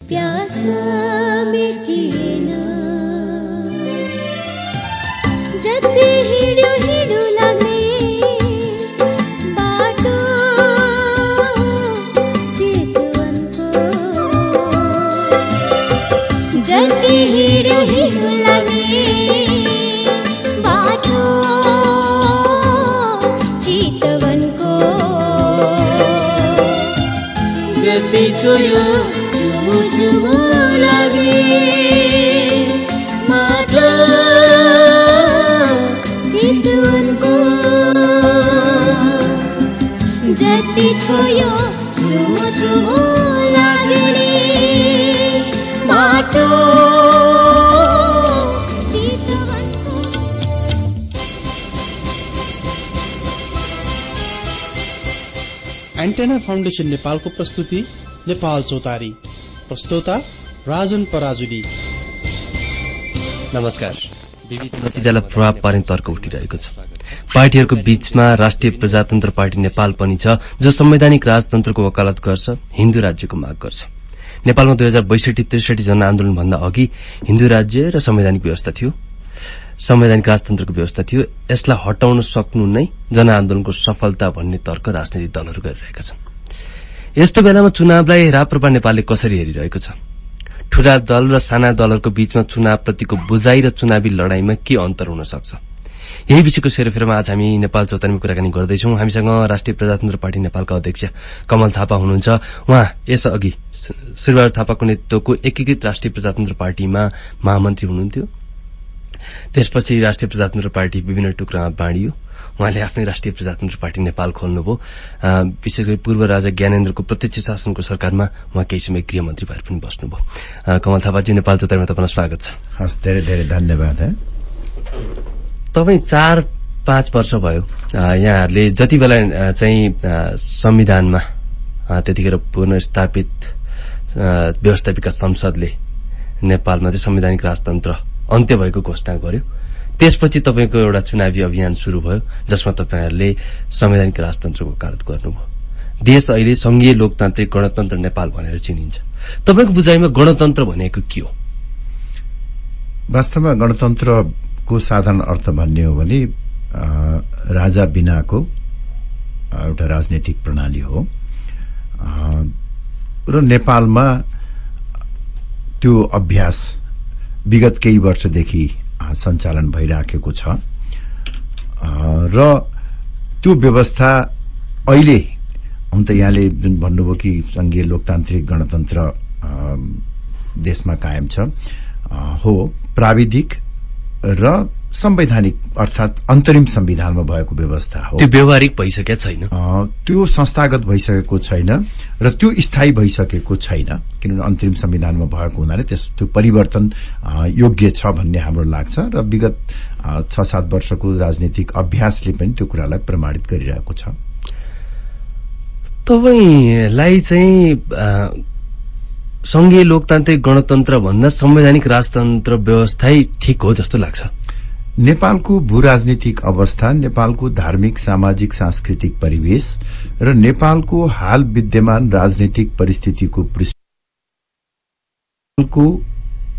प्यासा मिटिए ना antenna foundation Nepal को। जति छोयो माटो एन्टेना फाउन्डेसन नेपालको प्रस्तुति। नेपाल चौतारी प्रस्तोता राजन पराजुली। नमस्कार। विविध नतिजालाई प्रभाव पार्ने तर्क उठिरहेको छ। पार्टीहरूको बीचमा राष्ट्रिय प्रजातन्त्र पार्टी नेपाल पनि छ जो संवैधानिक राजतन्त्रको वकालत गर्छ हिन्दू राज्यको माग गर्छ। नेपालमा दुई हजार बैसठी त्रिसठी जनआन्दोलनभन्दा अघि हिन्दू राज्य र संवैधानिक व्यवस्था थियो। संवैधानिक राजतन्त्रको व्यवस्था थियो। यसलाई हटाउन सक्नु नै जनआन्दोलनको सफलता भन्ने तर्क राजनैतिक दलहरू गरिरहेका छन्। यस्तो बेलामा चुनावलाई राप्रपा नेपालले कसरी हेरिरहेको छ? ठूला दल र साना दलहरूको बीचमा चुनावप्रतिको बुझाइ र चुनावी लडाईँमा के अन्तर हुन सक्छ? यही विषयको सेरोफेरोमा आज हामी नेपाल चौतारीमा कुराकानी गर्दैछौँ। हामीसँग राष्ट्रिय प्रजातन्त्र पार्टी नेपालका अध्यक्ष कमल थापा हुनुहुन्छ। उहाँ यसअघि श्रीबहादुर थापाको नेतृत्वको एकीकृत राष्ट्रिय प्रजातन्त्र पार्टीमा महामन्त्री हुनुहुन्थ्यो। त्यसपछि राष्ट्रिय प्रजातन्त्र पार्टी विभिन्न टुक्रामा बाँडियो। उहाँले आफ्नै राष्ट्रिय प्रजातन्त्र पार्टी नेपाल खोल्नुभयो। विशेष गरी पूर्व राजा ज्ञानेन्द्रको प्रत्यक्ष शासनको सरकारमा उहाँ केही समय गृहमन्त्री भएर पनि बस्नुभयो। कमल थापाजी नेपाल चौतारीमा तपाईँलाई स्वागत छ। हस् धेरै धेरै धन्यवाद तपाईँ चार पाँच वर्ष भयो यहाँहरूले जति बेला चाहिँ संविधानमा त्यतिखेर पुनर्स्थापित व्यवस्थापिका संसदले नेपालमा चाहिँ संवैधानिक राजतन्त्र अन्त्य भएको घोषणा गर्यो। त्यसपछि तपाईँको एउटा चुनावी अभियान शुरू भयो जसमा तपाईँहरूले संवैधानिक राजतन्त्रको वकालत गर्नुभयो। देश अहिले संघीय लोकतान्त्रिक गणतन्त्र नेपाल भनेर चिनिन्छ। तपाईँको बुझाइमा गणतन्त्र भनेको के हो? वास्तवमा गणतन्त्रको साधारण अर्थ भन्ने हो भने राजा बिनाको एउटा राजनैतिक प्रणाली हो। र नेपालमा त्यो अभ्यास विगत केही वर्षदेखि सञ्चालन भइराखेको छ। र त्यो व्यवस्था अहिले हुन त यहाँले जुन भन्नुभयो कि संघीय लोकतान्त्रिक गणतन्त्र देशमा कायम छ हो प्राविधिक र संवैधानिक अर्थात अन्तरिम संविधानमा भएको व्यवस्था हो। त्यो व्यवहारिक भइसकेको छैन। त्यो संस्थागत भइसकेको छैन र त्यो स्थायी भइसकेको छैन किनभने अन्तरिम संविधानमा भएको हुनाले त्यस त्यो परिवर्तन योग्य छ भन्ने हाम्रो लाग्छ र विगत छ सात वर्षको राजनीतिक अभ्यासले पनि त्यो कुरालाई प्रमाणित गरिरहेको छ। तपाईँलाई चाहिँ संघीय लोकतान्त्रिक गणतन्त्र भन्दा संवैधानिक राजतन्त्र व्यवस्था ठिक हो जस्तो लाग्छ। नेपालको भू राजनीतिक अवस्था नेपालको धार्मिक सामाजिक सांस्कृतिक परिवेश र नेपालको हाल विद्यमान राजनीतिक परिस्थितिको पृष्ठको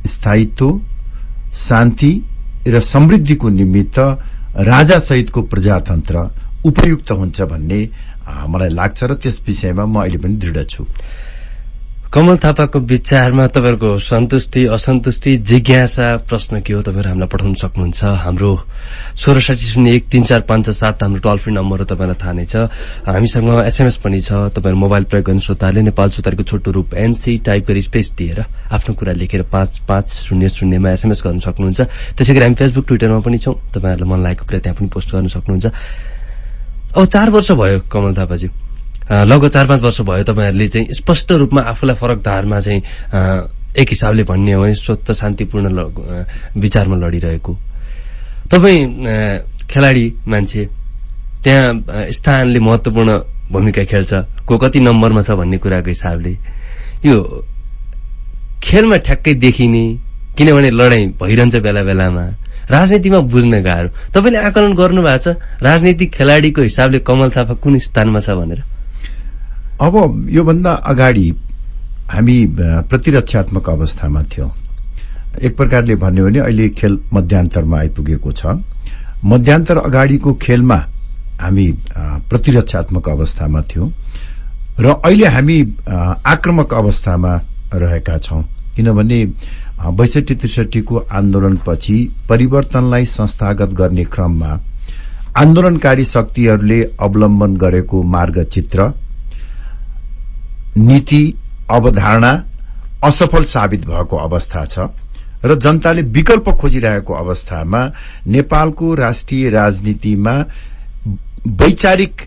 स्थायित्व शान्ति र समृद्धिको निमित्त राजा सहितको प्रजातन्त्र उपयुक्त हुन्छ भन्ने मलाई लाग्छ र त्यस विषयमा म अहिले पनि दृढ छु। कमल थापाको विचारमा तपाईँहरूको सन्तुष्टि असन्तुष्टि जिज्ञासा प्रश्न के हो तपाईँहरू हामीलाई पठाउन सक्नुहुन्छ? हाम्रो सोह्र साठी शून्य एक तिन चार पाँच सात हाम्रो टोल फ्री नम्बर हो तपाईँलाई थाहा नै छ। हामीसँग एसएमएस पनि छ तपाईँहरू मोबाइल प्रयोग गर्ने श्रोताले नेपाल श्रोताको छोटो रूप एनसी टाइप गरी स्पेस दिएर आफ्नो कुरा लेखेर पाँच पाँच शून्य शून्यमा एसएमएस गर्न सक्नुहुन्छ। त्यसै गरी हामी फेसबुक ट्विटरमा पनि छौँ। तपाईँहरूलाई मन लागेको कुरा त्यहाँ पनि पोस्ट गर्न सक्नुहुन्छ। अब चार वर्ष भयो कमल थापाजी। लगभग चार पाँच वर्ष भयो तपाईँहरूले चाहिँ स्पष्ट रूपमा आफूलाई फरक धारमा चाहिँ एक हिसाबले भन्ने हो भने स्वत शान्तिपूर्ण विचारमा लडिरहेको। तपाईँ खेलाडी मान्छे त्यहाँ स्थानले महत्वपूर्ण भूमिका खेल्छ को कति नम्बरमा छ भन्ने कुराको हिसाबले। यो खेलमा ठ्याक्कै देखिने किनभने लडाईँ भइरहन्छ बेला बेलामा। राजनीतिमा बुझ्न गाह्रो। तपाईँले आकलन गर्नु भएको छ राजनीतिक खेलाडीको हिसाबले कमल थापा कुन स्थानमा छ भनेर। अब योभन्दा अगाडि हामी प्रतिरक्षात्मक अवस्थामा थियौं। एक प्रकारले भन्यो भने अहिले खेल मध्यान्तरमा आइपुगेको छ। मध्यान्तर अगाडिको खेलमा हामी प्रतिरक्षात्मक अवस्थामा थियौं र अहिले हामी आक्रमक अवस्थामा रहेका छौं। किनभने बैसठी त्रिसठीको आन्दोलनपछि परिवर्तनलाई संस्थागत गर्ने क्रममा आन्दोलनकारी शक्तिहरूले अवलम्बन गरेको मार्गचित्र नीति अवधारणा असफल साबित भएको अवस्था छ र जनताले विकल्प खोजिरहेको अवस्थामा नेपालको राष्ट्रिय राजनीतिमा वैचारिक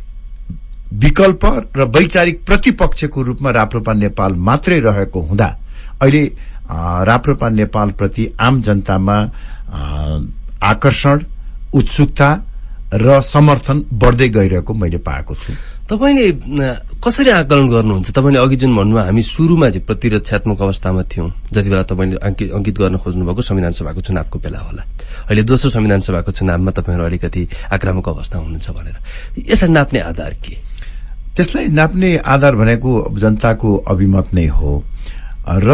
विकल्प र वैचारिक प्रतिपक्षको रूपमा राप्रपा नेपाल मात्रै रहेको हुँदा अहिले राप्रपा नेपालप्रति आम जनतामा आकर्षण उत्सुकता र समर्थन बढ्दै गइरहेको मैले पाएको छु। तपाईँले कसरी आकलन गर्नुहुन्छ? तपाईँले अघि जुन भन्नुभयो हामी सुरुमा चाहिँ प्रतिरक्षात्मक अवस्थामा थियौँ। जति बेला तपाईँले अङ्कित गर्न खोज्नुभएको संविधान सभाको चुनावको बेला होला। अहिले दोस्रो संविधान सभाको चुनावमा तपाईँहरू अलिकति आक्रामक अवस्था हुनुहुन्छ भनेर। यसलाई नाप्ने आधार के? त्यसलाई नाप्ने आधार भनेको जनताको अभिमत नै हो। र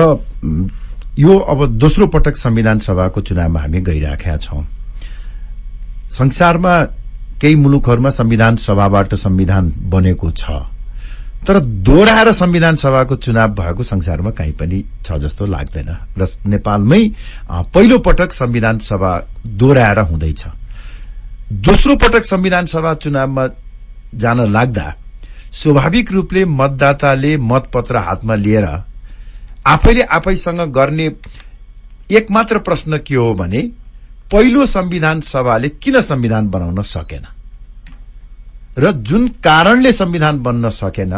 यो अब दोस्रो पटक संविधान सभाको चुनावमा हामी गइराखेका छौं। संसारमा केही मुलुकहरूमा संविधान सभाबाट संविधान बनेको छ। तर दोहोऱ्याएर संविधान सभाको चुनाव भएको संसारमा कहीँ पनि छ जस्तो लाग्दैन र नेपालमै पहिलो पटक संविधान सभा दोहोऱ्याएर हुँदैछ। दोस्रो पटक संविधान सभा चुनावमा जान लाग्दा स्वाभाविक रूपले मतदाताले मतपत्र हातमा लिएर आफैले आफैसँग गर्ने एकमात्र प्रश्न के हो भने पहिलो संविधान सभाले किन संविधान बनाउन सकेन? र जुन कारणले संविधान बन्न सकेन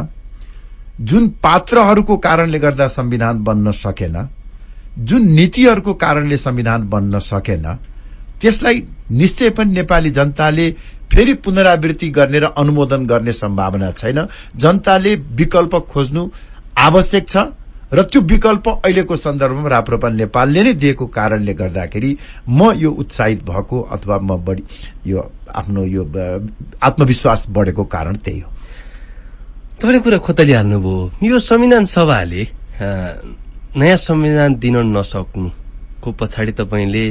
जुन पात्रहरूको कारणले गर्दा संविधान बन्न सकेन जुन नीतिहरूको कारणले संविधान बन्न सकेन त्यसलाई निश्चय पनि नेपाली जनताले फेरि पुनरावृत्ति गर्ने र अनुमोदन गर्ने सम्भावना छैन। जनताले विकल्प खोज्नु आवश्यक छ। र त्यो विकल्प अहिलेको सन्दर्भमा राप्रपा नेपालले नै दिएको कारणले गर्दाखेरि म यो उत्साहित भएको अथवा म बढी यो आफ्नो यो आत्मविश्वास बढेको कारण त्यही हो। तपाईँले कुरा खोतलिहाल्नुभयो। यो संविधान सभाले नयाँ संविधान दिन नसक्नुको पछाडि तपाईँले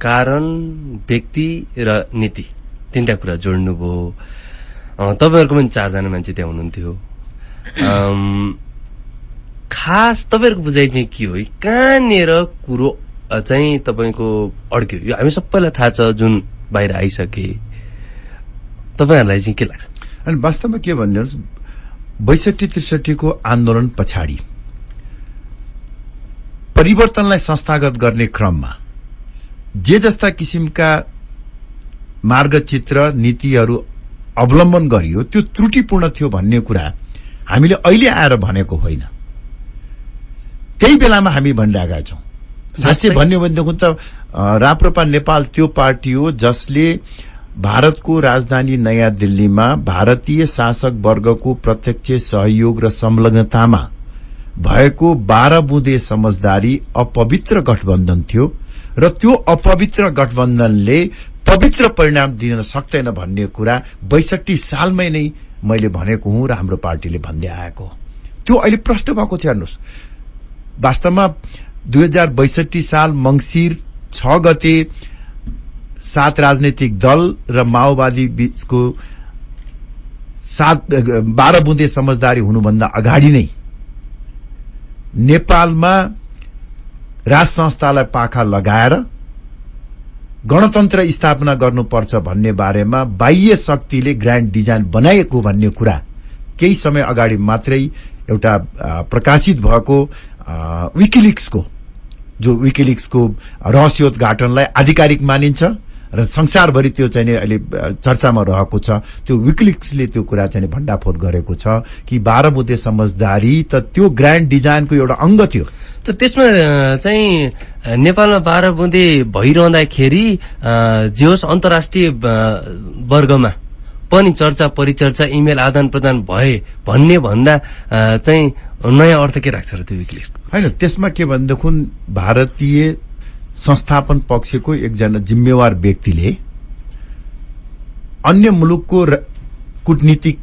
कारण व्यक्ति र नीति तिनवटा कुरा जोड्नुभयो। तपाईँहरूको पनि चारजना मान्छे त्यहाँ हुनुहुन्थ्यो। खास तपाईँहरूको बुझाइ चाहिँ के हो? कहाँनिर कुरो चाहिँ तपाईँको अड्क्यो? यो हामी सबैलाई थाहा छ जुन बाहिर आइसके। तपाईँहरूलाई चाहिँ के लाग्छ? अनि वास्तवमा के भन्नुहोस् बैसठी त्रिसठीको आन्दोलन पछाडि परिवर्तनलाई संस्थागत गर्ने क्रममा जे जस्ता किसिमका मार्गचित्र नीतिहरू अवलम्बन गरियो त्यो त्रुटिपूर्ण थियो भन्ने कुरा हामीले अहिले आएर भनेको होइन। त्यही बेलामा हामी भनिरहेका छौं। साँच्चै? भन्यो भनेदेखि त राप्रपा नेपाल त्यो पार्टी हो जसले भारतको राजधानी नयाँ दिल्लीमा भारतीय शासक वर्गको प्रत्यक्ष सहयोग र संलग्नतामा भएको बाह्र बुँदे समझदारी अपवित्र गठबन्धन थियो र त्यो अपवित्र गठबन्धनले पवित्र परिणाम दिन सक्दैन भन्ने कुरा बैसठी सालमै नै मैले भनेको हुँ र हाम्रो पार्टीले भन्दै आएको हो। त्यो अहिले प्रश्न भएको छ हेर्नुहोस्। वास्तवमा दुई हजार बैसठी साल मंगिर छ गते सात राजनैतिक दल र माओवादी बीचको सात बाह्र बुँदे समझदारी हुनुभन्दा अगाडि नै नेपालमा राज संस्थालाई पाखा लगाएर गणतन्त्र स्थापना गर्नुपर्छ भन्ने बारेमा बाह्य शक्तिले ग्रान्ड डिजाइन बनाएको भन्ने कुरा केही समय अगाडि मात्रै एउटा प्रकाशित भएको विकिलिक्सको जो विकिलिक्सको रहस्योद्घाटनलाई आधिकारिक मानिन्छ र संसारभरि त्यो चाहिँ अहिले चर्चामा रहेको छ। त्यो विकिलिक्सले त्यो कुरा चाहिँ भण्डाफोर गरेको छ कि बाह्र मुद्दे समझदारी त त्यो ग्रान्ड डिजाइनको एउटा अङ्ग थियो। त त्यसमा चाहिँ नेपालमा बाह्र बुँदे भइरहँदाखेरि जे होस् अन्तर्राष्ट्रिय वर्गमा पनि चर्चा परिचर्चा इमेल आदान प्रदान भए भन्ने भन्दा चाहिँ नयाँ अर्थ के राख्छ र त्यो विकिलिक्स होइन त्यसमा के भनेदेखि भारतीय संस्थापन पक्षको एकजना जिम्मेवार व्यक्तिले अन्य मुलुकको कूटनीतिक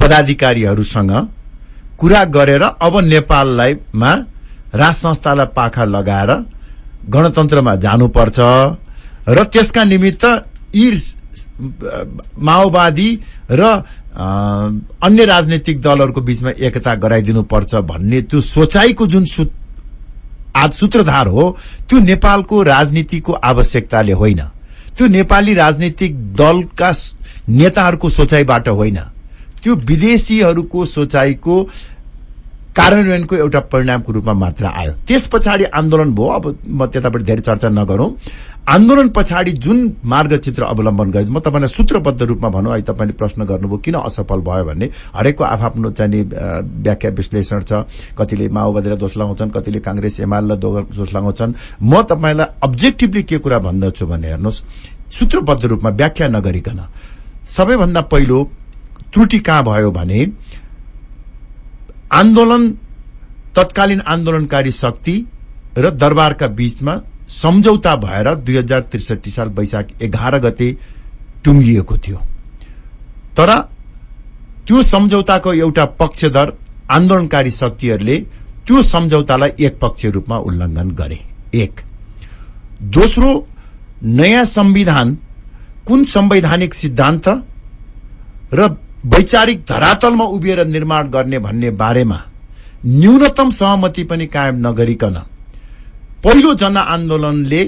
पदाधिकारीहरूसँग कुरा गरेर अब नेपाललाई मा राज संस्थालाई पाखा लगाएर गणतन्त्रमा जानुपर्छ र त्यसका निमित्त यी माओवादी र अन्य राजनैतिक दलहरूको बीचमा एकता गराइदिनुपर्छ भन्ने त्यो सोचाइको जुन आज सूत्रधार हो त्यो नेपालको राजनीतिको आवश्यकताले होइन। त्यो नेपाली राजनीतिक दलका नेताहरूको सोचाइबाट होइन। त्यो विदेशीहरूको सोचाइको कार्यान्वयनको एउटा परिणामको रूपमा मात्र आयो। त्यस पछाडि आन्दोलन भयो। अब म त्यतापट्टि धेरै चर्चा नगरौं। आन्दोलन पछाडि जुन मार्गचित्र अवलम्बन गरे म तपाईँलाई सूत्रबद्ध रूपमा भनौँ। अहिले तपाईँले प्रश्न गर्नुभयो किन असफल भयो भन्ने। हरेकको आफ्नो चाहिँ व्याख्या विश्लेषण छ। कतिले माओवादीलाई दोष लगाउँछन् कतिले काङ्ग्रेस एमालेलाई दोष लगाउँछन्। म तपाईँलाई अब्जेक्टिभली के कुरा भन्दछु भने हेर्नुहोस्। सूत्रबद्ध रूपमा व्याख्या नगरिकन सबैभन्दा पहिलो त्रुटि कहाँ भयो भने आन्दोलन तत्कालीन आन्दोलनकारी शक्ति र दरबारका बीचमा सम्झौता भएर दुई हजार त्रिसठी साल वैशाख एघार गते टुङ्गिएको थियो। तर त्यो सम्झौताको एउटा पक्षधर आन्दोलनकारी शक्तिहरूले त्यो सम्झौतालाई एक पक्षीय रूपमा उल्लङ्घन गरे। एक। दोस्रो नयाँ संविधान कुन संवैधानिक सिद्धान्त र वैचारिक धरातलमा उभिएर निर्माण गर्ने भन्ने बारेमा न्यूनतम सहमति पनि कायम नगरिकन पहिलो जनआन्दोलनले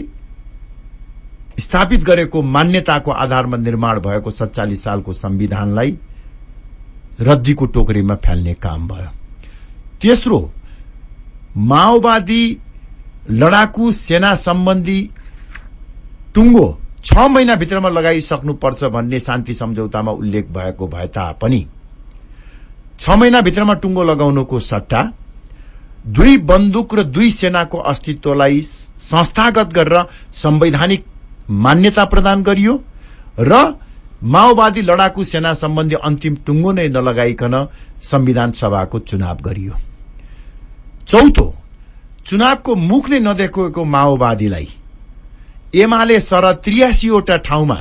स्थापित गरेको मान्यताको आधारमा निर्माण भएको सत्तालिस सालको संविधानलाई रद्दीको टोकरीमा फ्याल्ने काम भयो। तेस्रो माओवादी लडाकु सेना सम्बन्धी टुङ्गो छ महिनाभित्रमा लगाइसक्नुपर्छ भन्ने शान्ति सम्झौतामा उल्लेख भएको भए तापनि छ महिनाभित्रमा टुङ्गो लगाउनुको सट्टा दुई बन्दुक र दुई सेनाको अस्तित्वलाई संस्थागत गरेर संवैधानिक मान्यता प्रदान गरियो र माओवादी लडाकु सेना सम्बन्धी अन्तिम टुङ्गो नै नलगाइकन संविधान सभाको चुनाव गरियो। चौथो चुनावको मुख नै नदेखेको माओवादीलाई एमाले सर त्रियासीवटा ठाउँमा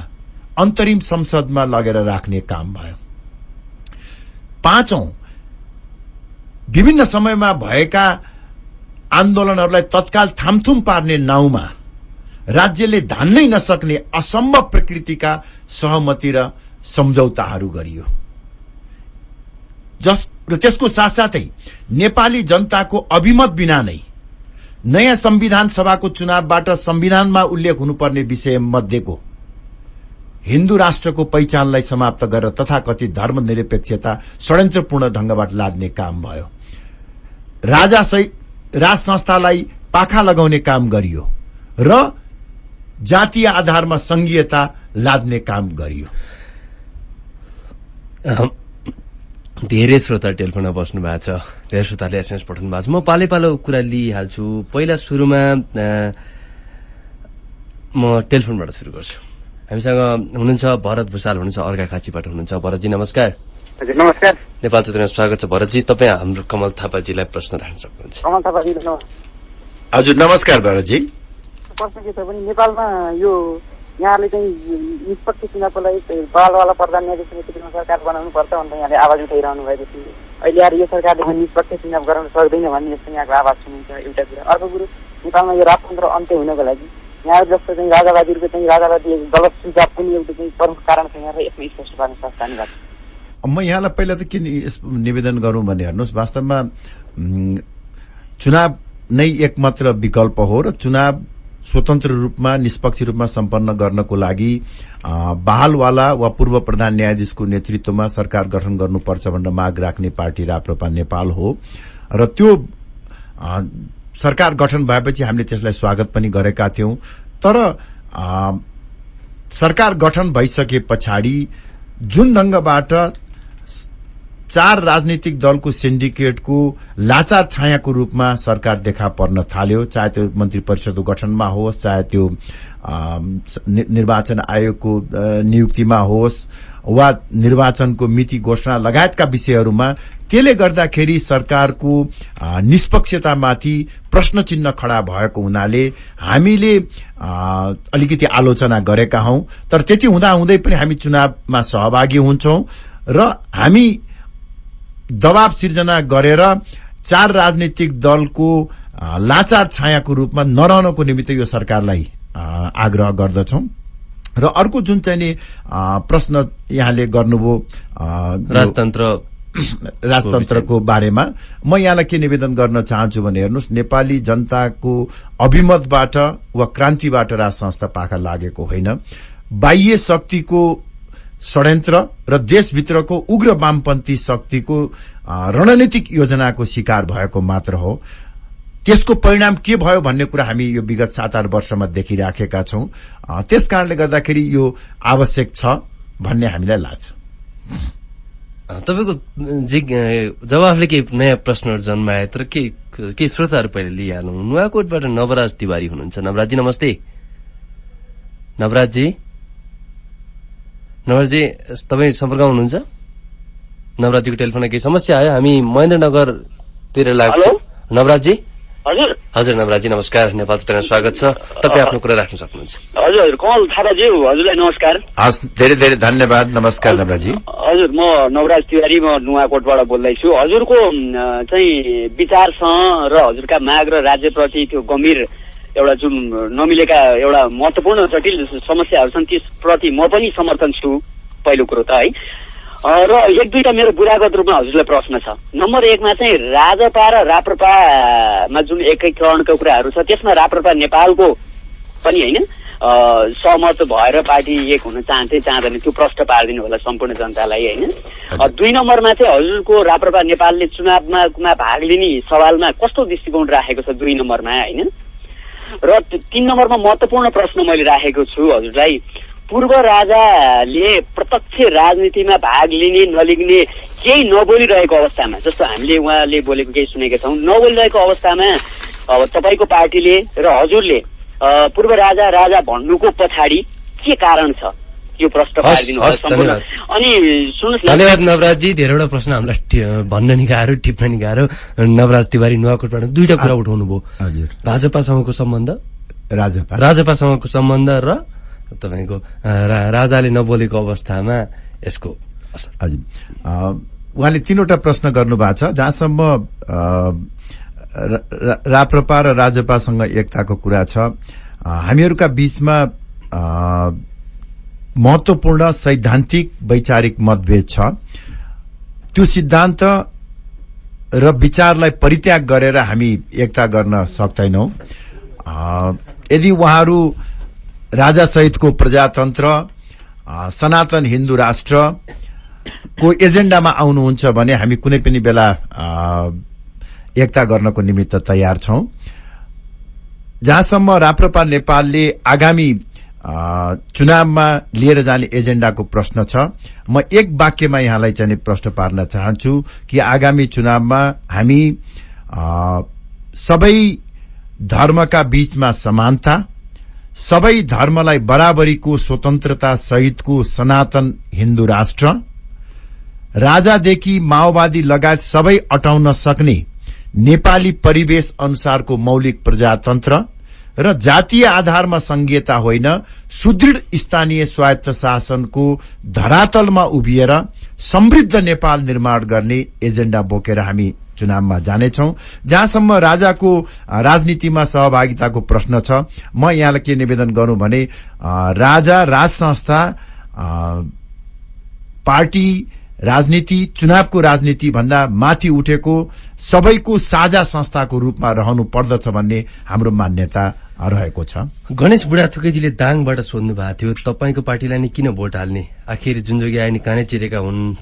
अन्तरिम संसदमा लगेर राख्ने काम भयो। पाँचौं विभिन्न समयमा भएका आन्दोलनहरूलाई तत्काल थामथुम पार्ने नाउँमा राज्यले धान्नै नसक्ने असम्भव प्रकृतिका सहमति र सम्झौताहरू गरियो। जस र त्यसको साथसाथै नेपाली जनताको अभिमत बिना नै नयाँ संविधान सभाको चुनावबाट संविधानमा उल्लेख हुनुपर्ने विषय मध्येको हिन्दू राष्ट्रको पहिचानलाई समाप्त गरेर तथाकथित धर्मनिरपेक्षता षड्यन्त्रपूर्ण ढंगबाट लाद्ने काम भयो। राजा राज संस्थालाई पाखा लगाउने काम गरियो र जातीय आधारमा संघीयता लाद्ने काम गरियो। धेरै श्रोता टेलिफोनमा बस्नु भएको छ। धेरै श्रोताले एसएमएस पठाउनु भएको छ। म पाले पालो कुरा लिइहाल्छु। पहिला सुरुमा म टेलिफोनबाट सुरु गर्छु। हामीसँग हुनुहुन्छ भरत भूषाल हुनुहुन्छ अर्घा खाँचीबाट हुनुहुन्छ। भरतजी नमस्कार। नमस्कार। नेपाल चौधरीमा स्वागत छ भरतजी। तपाईँ हाम्रो कमल थापाजीलाई प्रश्न राख्न सक्नुहुन्छ। हजुर नमस्कार भरतजी। प्रश्न के छ भने नेपालमा यो यहाँले चाहिँ निष्पक्ष चुनावको लागि बालवाला प्रधान न्यायाधीश नेतृत्वमा सरकार बनाउनु पर्छ भनेर यहाँले आवाज उठाइरहनु भएको थियो। अहिले आएर यो सरकारले निष्पक्ष चुनाव गराउन सक्दैन भन्ने जस्तो यहाँको आवाज सुनिन्छ एउटा कुरा। अर्को कुरो नेपालमा यो राजतन्त्र अन्त्य हुनको लागि यहाँहरू जस्तो चाहिँ राजावादीहरूको चाहिँ राजावादी गलत सुझाव पनि एउटा चाहिँ प्रमुख कारण छ यहाँलाई यसमा स्पष्ट पार्न धन्यवाद। म यहाँलाई पहिला त यस निवेदन गरौँ भने हेर्नुहोस् वास्तवमा चुनाव नै एक मात्र विकल्प हो र चुनाव स्वतन्त्र रूपमा निष्पक्ष रूपमा सम्पन्न गर्नको लागि बहालवाला वा पूर्व प्रधान न्यायाधीशको नेतृत्वमा सरकार गठन गर्नुपर्छ भनेर माग राख्ने पार्टी राप्रपा नेपाल हो। र त्यो सरकार गठन भएपछि हामीले त्यसलाई स्वागत पनि गरेका थियौं। तर अ, सरकार गठन भइसके पछाडि जुन ढंगबाट चार राजनीतिक दलको सिन्डिकेटको लाचार छायाको रूपमा सरकार देखा पर्न थाल्यो। चाहे त्यो मन्त्री परिषदको गठनमा होस् चाहे त्यो निर्वाचन आयोगको नियुक्तिमा होस् वा निर्वाचनको मिति घोषणा लगायतका विषयहरूमा त्यसले गर्दाखेरि सरकारको निष्पक्षतामाथि प्रश्न चिन्ह खड़ा भएको हुनाले हामीले अलिकति आलोचना गरेका हौं। तर त्यति हुँदा हुँदै पनि हामी चुनावमा सहभागी हुन्छौं र हामी दबाव सिर्जना गरेर चार राजनीतिक दलको लाचार छायाको रूपमा नरहनको निमित्त यो सरकारलाई आग्रह गर्दछौं। र अर्को जुन चाहिँ नि प्रश्न यहाँले गर्नुभयो राजतन्त्र राजतन्त्रको बारेमा म यहाँलाई के निवेदन गर्न चाहन्छु भने हेर्नुहोस् नेपाली जनताको अभिमतबाट वा क्रान्तिबाट राज संस्था पाखा लागेको होइन। बाह्य शक्तिको षड्यन्त्र र देशभित्रको उग्र वामपन्थी शक्तिको रणनीतिक योजनाको शिकार भएको मात्र हो। त्यसको परिणाम के भयो भन्ने कुरा हामी यो विगत सात आठ वर्षमा देखिराखेका छौं। त्यस कारणले गर्दाखेरि यो आवश्यक छ भन्ने हामीलाई लाग्छ। तपाईँको जे जवाफले केही नयाँ प्रश्नहरू जन्माए तर के केही श्रोताहरू पहिले लिइहालौँ नुवाकोटबाट नवराज तिवारी हुनुहुन्छ। नवराजी नमस्ते। नवराजी नवराजी तपाईँ सम्पर्कमा हुनुहुन्छ? नवराजीको टेलिफोनमा केही समस्या आयो। हामी महेन्द्रनगरतिर लाग्छ हेलो? नवराजी हजुर। हजुर नवराजी नमस्कार। नेपाल चित्रमा स्वागत छ। तपाईँ आफ्नो कुरा राख्न सक्नुहुन्छ। हजुर हजुर। कमल थापाज्यू हजुरलाई नमस्कार। हस् धेरै धेरै धन्यवाद। नमस्कार नम्रजी हजुर म नवराज तिवारी म नुवाकोटबाट बोल्दैछु। हजुरको चाहिँ विचारसँग र हजुरका माग र राज्यप्रति त्यो गम्भीर एउटा जुन नमिलेका एउटा महत्वपूर्ण जटिल समस्याहरू छन् त्यसप्रति म पनि समर्थन छु पहिलो कुरो त है। र एक दुईटा मेरो बुढागत रूपमा हजुरलाई प्रश्न छ। नम्बर एकमा चाहिँ राजपा र राप्रपामा जुन एकीकरणको कुराहरू छ त्यसमा राप्रपा नेपालको पनि होइन। सहमत भएर पार्टी एक हुन चाहन्थे चाहँदैन त्यो प्रश्न पारिदिनु होला सम्पूर्ण जनतालाई होइन। दुई नम्बरमा चाहिँ हजुरको राप्रपा नेपालले चुनावमा भाग लिने सवालमा कस्तो दृष्टिकोण राखेको छ दुई नम्बरमा होइन? र तिन नम्बरमा महत्त्वपूर्ण प्रश्न मैले राखेको छु हजुरलाई। पूर्व राजाले प्रत्यक्ष राजनीतिमा भाग लिने नलिने केही नबोलिरहेको अवस्थामा जस्तो हामीले उहाँले बोलेको केही सुनेका छौँ नबोलिरहेको अवस्थामा अब तपाईँको पार्टीले र हजुरले पूर्व राजा राजा भन्नुको पछाडि के कारण छ? यो प्रश्न हस्, पारिदिनु। अनि सुन्नुहोस् न। धन्यवाद नवराजजी धेरैवटा प्रश्न हामीलाई भन्न नि गाह्रो टिप्न नि गाह्रो। नवराज तिवारी नुवाकोटबाट दुईटा कुरा उठाउनु भयो। हजुर। भाजपासँगको सम्बन्ध? राजपा। राजपासँगको सम्बन्ध र तपाईँको राजाले नबोलेको अवस्थामा यसको हजुर। अ, उहाँले तीनवटा प्रश्न गर्नुभएको छ जहाँसम्म राप्रपा र राजपासँग एकताको कुरा छ। हामीहरूका बीचमा अ, महत्वपूर्ण सैद्धान्तिक वैचारिक मतभेद छ। त्यो सिद्धान्त र विचारलाई परित्याग गरेर हामी एकता गर्न सक्दैनौं। यदि उहाँहरू राजासहितको प्रजातन्त्र सनातन हिन्दू राष्ट्र को एजेण्डामा आउनुहुन्छ भने हामी कुनै पनि बेला एकता गर्नको निमित्त तयार छौं। जहाँसम्म राप्रपा नेपालले आगामी चुनावमा लिएर जाने एजेण्डाको प्रश्न छ। म एक वाक्यमा यहाँलाई चाहिँ प्रश्न पार्न चाहन्छु कि आगामी चुनावमा हामी सबै धर्मका बीचमा समानता सबै धर्मलाई बराबरीको स्वतन्त्रता सहितको सनातन हिन्दू राष्ट्र राजादेखि माओवादी लगायत सबै अटाउन सक्ने नेपाली परिवेश अनुसारको मौलिक प्रजातन्त्र र जातीय आधारमा संघीयता होइन सुदृढ स्थानीय स्वायत्त शासनको धरातलमा उभिएर समृद्ध नेपाल निर्माण गर्ने एजेण्डा बोकेर हामी चुनावमा जानेछौं। जहाँसम्म राजाको राजनीतिमा सहभागिताको प्रश्न छ म यहाँलाई के निवेदन गरौं भने राजा राज संस्था पार्टी राजनीति चुनावको राजनीति भन्दा माथि उठेको सबैको साझा संस्थाको रूपमा रहनु पर्दछ भन्ने हाम्रो मान्यता रहेको छ। गणेश बुढाथोकेजीले दाङबाट सोध्नु भएको थियो तपाईँको पार्टीलाई नै किन भोट हाल्ने? आखिर जुन जोगी आए नि कानै चिरेका हुन्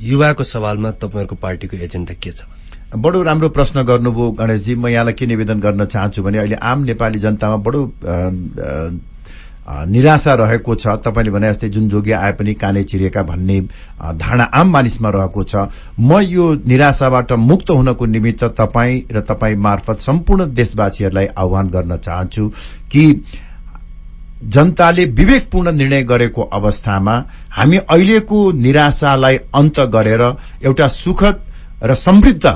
युवाको सवालमा तपाईँहरूको पार्टीको एजेन्डा के छ? बडो राम्रो प्रश्न गर्नुभयो गणेशजी म यहाँलाई के निवेदन गर्न चाहन्छु भने अहिले आम नेपाली जनतामा बडो निराशा रहेको छ। तपाईँले भने जस्तै जुन जोगी आए पनि काने चिरिएका भन्ने धारणा आम मानिसमा रहेको छ। म यो निराशाबाट मुक्त हुनको निमित्त तपाईँ र तपाईँ मार्फत सम्पूर्ण देशवासीहरूलाई आह्वान गर्न चाहन्छु कि जनताले विवेकपूर्ण निर्णय गरेको अवस्थामा हामी अहिलेको निराशालाई अन्त गरेर एउटा सुखद र समृद्ध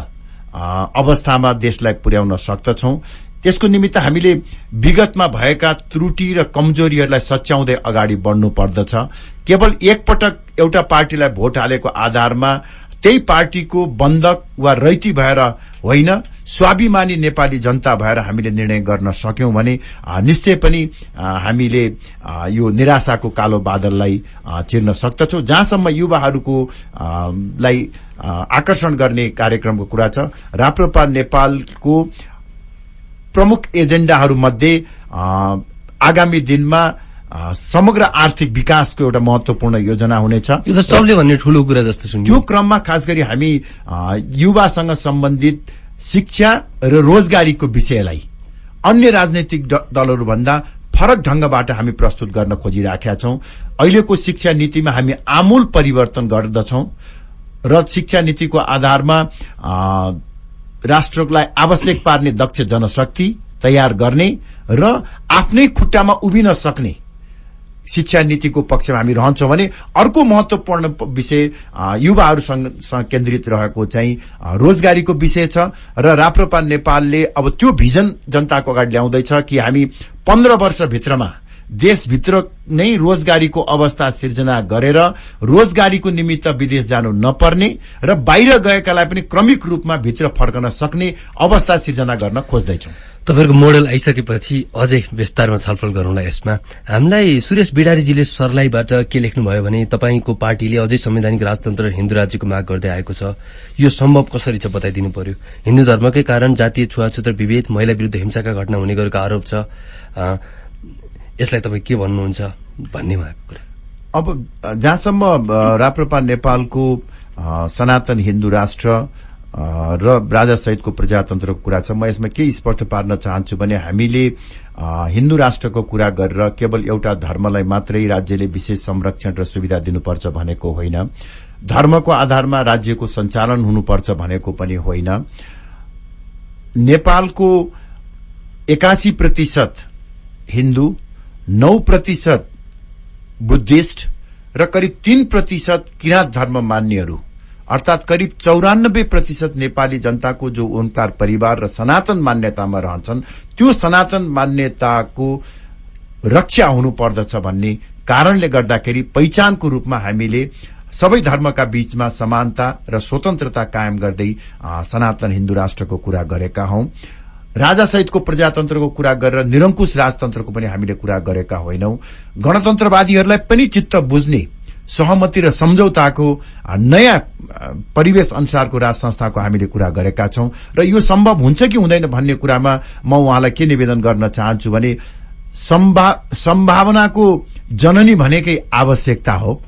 अवस्थामा देशलाई पुर्याउन सक्दछौं। त्यसको निमित्त हामीले विगतमा भएका त्रुटि र कमजोरीहरूलाई सच्याउँदै अगाडि बढ्नु पर्दछ। केवल एकपटक एउटा पार्टीलाई भोट हालेको आधारमा त्यही पार्टीको बन्धक वा रैती भएर होइन स्वाभिमानी नेपाली जनता भएर हामीले निर्णय गर्न सक्यौं भने निश्चय पनि हामीले यो निराशाको कालो बादललाई चिर्न सक्दछौं। जहाँसम्म युवाहरूको लाई आकर्षण गर्ने कार्यक्रमको कुरा छ राप्रपा नेपालको प्रमुख एजेण्डाहरूमध्ये अ, आगामी दिनमा समग्र आर्थिक विकासको एउटा महत्वपूर्ण योजना हुनेछ। यो त सबले भन्ने ठूलो कुरा जस्तो सुन्यो। त्यो क्रममा खास गरी हामी युवासँग सम्बन्धित शिक्षा र रोजगारीको विषयलाई अन्य राजनैतिक दलहरूभन्दा फरक ढंगबाट हामी प्रस्तुत गर्न खोजिराखेका छौं। अहिलेको शिक्षा नीतिमा हामी आमूल परिवर्तन गर्दछौं र शिक्षा नीतिको आधारमा राष्ट्रलाई आवश्यक पार्ने दक्ष जनशक्ति तयार गर्ने र आफ्नै खुट्टामा उभिन सक्ने शिक्षा नीतिको पक्षमा हामी रहन्छौँ भने अर्को महत्वपूर्ण प- विषय युवाहरूसँग सँग केन्द्रित रहेको चाहिँ रोजगारीको विषय छ र राप्रपा नेपालले अब त्यो भिजन जनताको अगाडि ल्याउँदैछ कि हामी पन्ध्र वर्षभित्रमा देशभित्र नै रोजगारीको अवस्था सिर्जना गरेर रोजगारीको निमित्त विदेश जानु नपर्ने र बाहिर गएकालाई पनि क्रमिक रूपमा भित्र फर्कन सक्ने अवस्था सिर्जना गर्न खोज्दैछौं। तपाईँहरूको मोडल आइसकेपछि अझै विस्तारमा छलफल गरौँला यसमा। हामीलाई सुरेश बिडारीजीले सर्लाईबाट के लेख्नुभयो भने तपाईँको पार्टीले अझै संवैधानिक राजतन्त्र हिन्दू राज्यको माग गर्दै आएको छ। यो सम्भव कसरी छ बताइदिनु पर्यो? हिन्दू धर्मकै कारण जातीय छुवाछुत विभेद महिला विरुद्ध हिंसाका घटना हुने गरेको आरोप छ। यसलाई तपाईँ के भन्नुहुन्छ भन्ने उहाँको कुरा? अब जहाँसम्म राप्रपा नेपालको सनातन हिन्दू राष्ट्र र राजा सहितको प्रजातन्त्रको कुरा छ म यसमा के स्पष्ट पार्न चाहन्छु भने हामीले हिन्दू राष्ट्रको कुरा गरेर केवल एउटा धर्मलाई मात्रै राज्यले विशेष संरक्षण र सुविधा दिनुपर्छ भनेको होइन। धर्मको आधारमा राज्यको सञ्चालन हुनुपर्छ भनेको पनि होइन। नेपालको एकासी प्रतिशत हिन्दू नौ प्रतिशत बुद्धिस्ट र करिब तीन प्रतिशत किराँत धर्म मान्नेहरू अर्थात करिब चौरानब्बे प्रतिशत नेपाली जनताको जो ओंकार परिवार र सनातन मान्यतामा रहन्छन् त्यो सनातन मान्यताको रक्षा हुनु पर्दछ भन्ने कारणले गर्दाखेरि पहिचानको रूपमा हामीले सबै धर्मका बीचमा समानता र स्वतन्त्रता कायम गर्दै सनातन हिन्दू राष्ट्रको कुरा गरेका हौं। राजा सहितको प्रजातन्त्रको कुरा गरेर निरङ्कुश राजतन्त्रको पनि हामीले कुरा गरेका होइनौं। गणतन्त्रवादीहरूलाई पनि चित्त बुझ्ने सहमति र सम्झौताको नयाँ परिवेश अनुसारको राज संस्थाको हामीले कुरा गरेका छौं। र यो सम्भव हुन्छ कि हुँदैन भन्ने कुरामा म उहाँलाई के निवेदन गर्न चाहन्छु भने सम्भा सम्भावनाको जननी भनेकै आवश्यकता हो।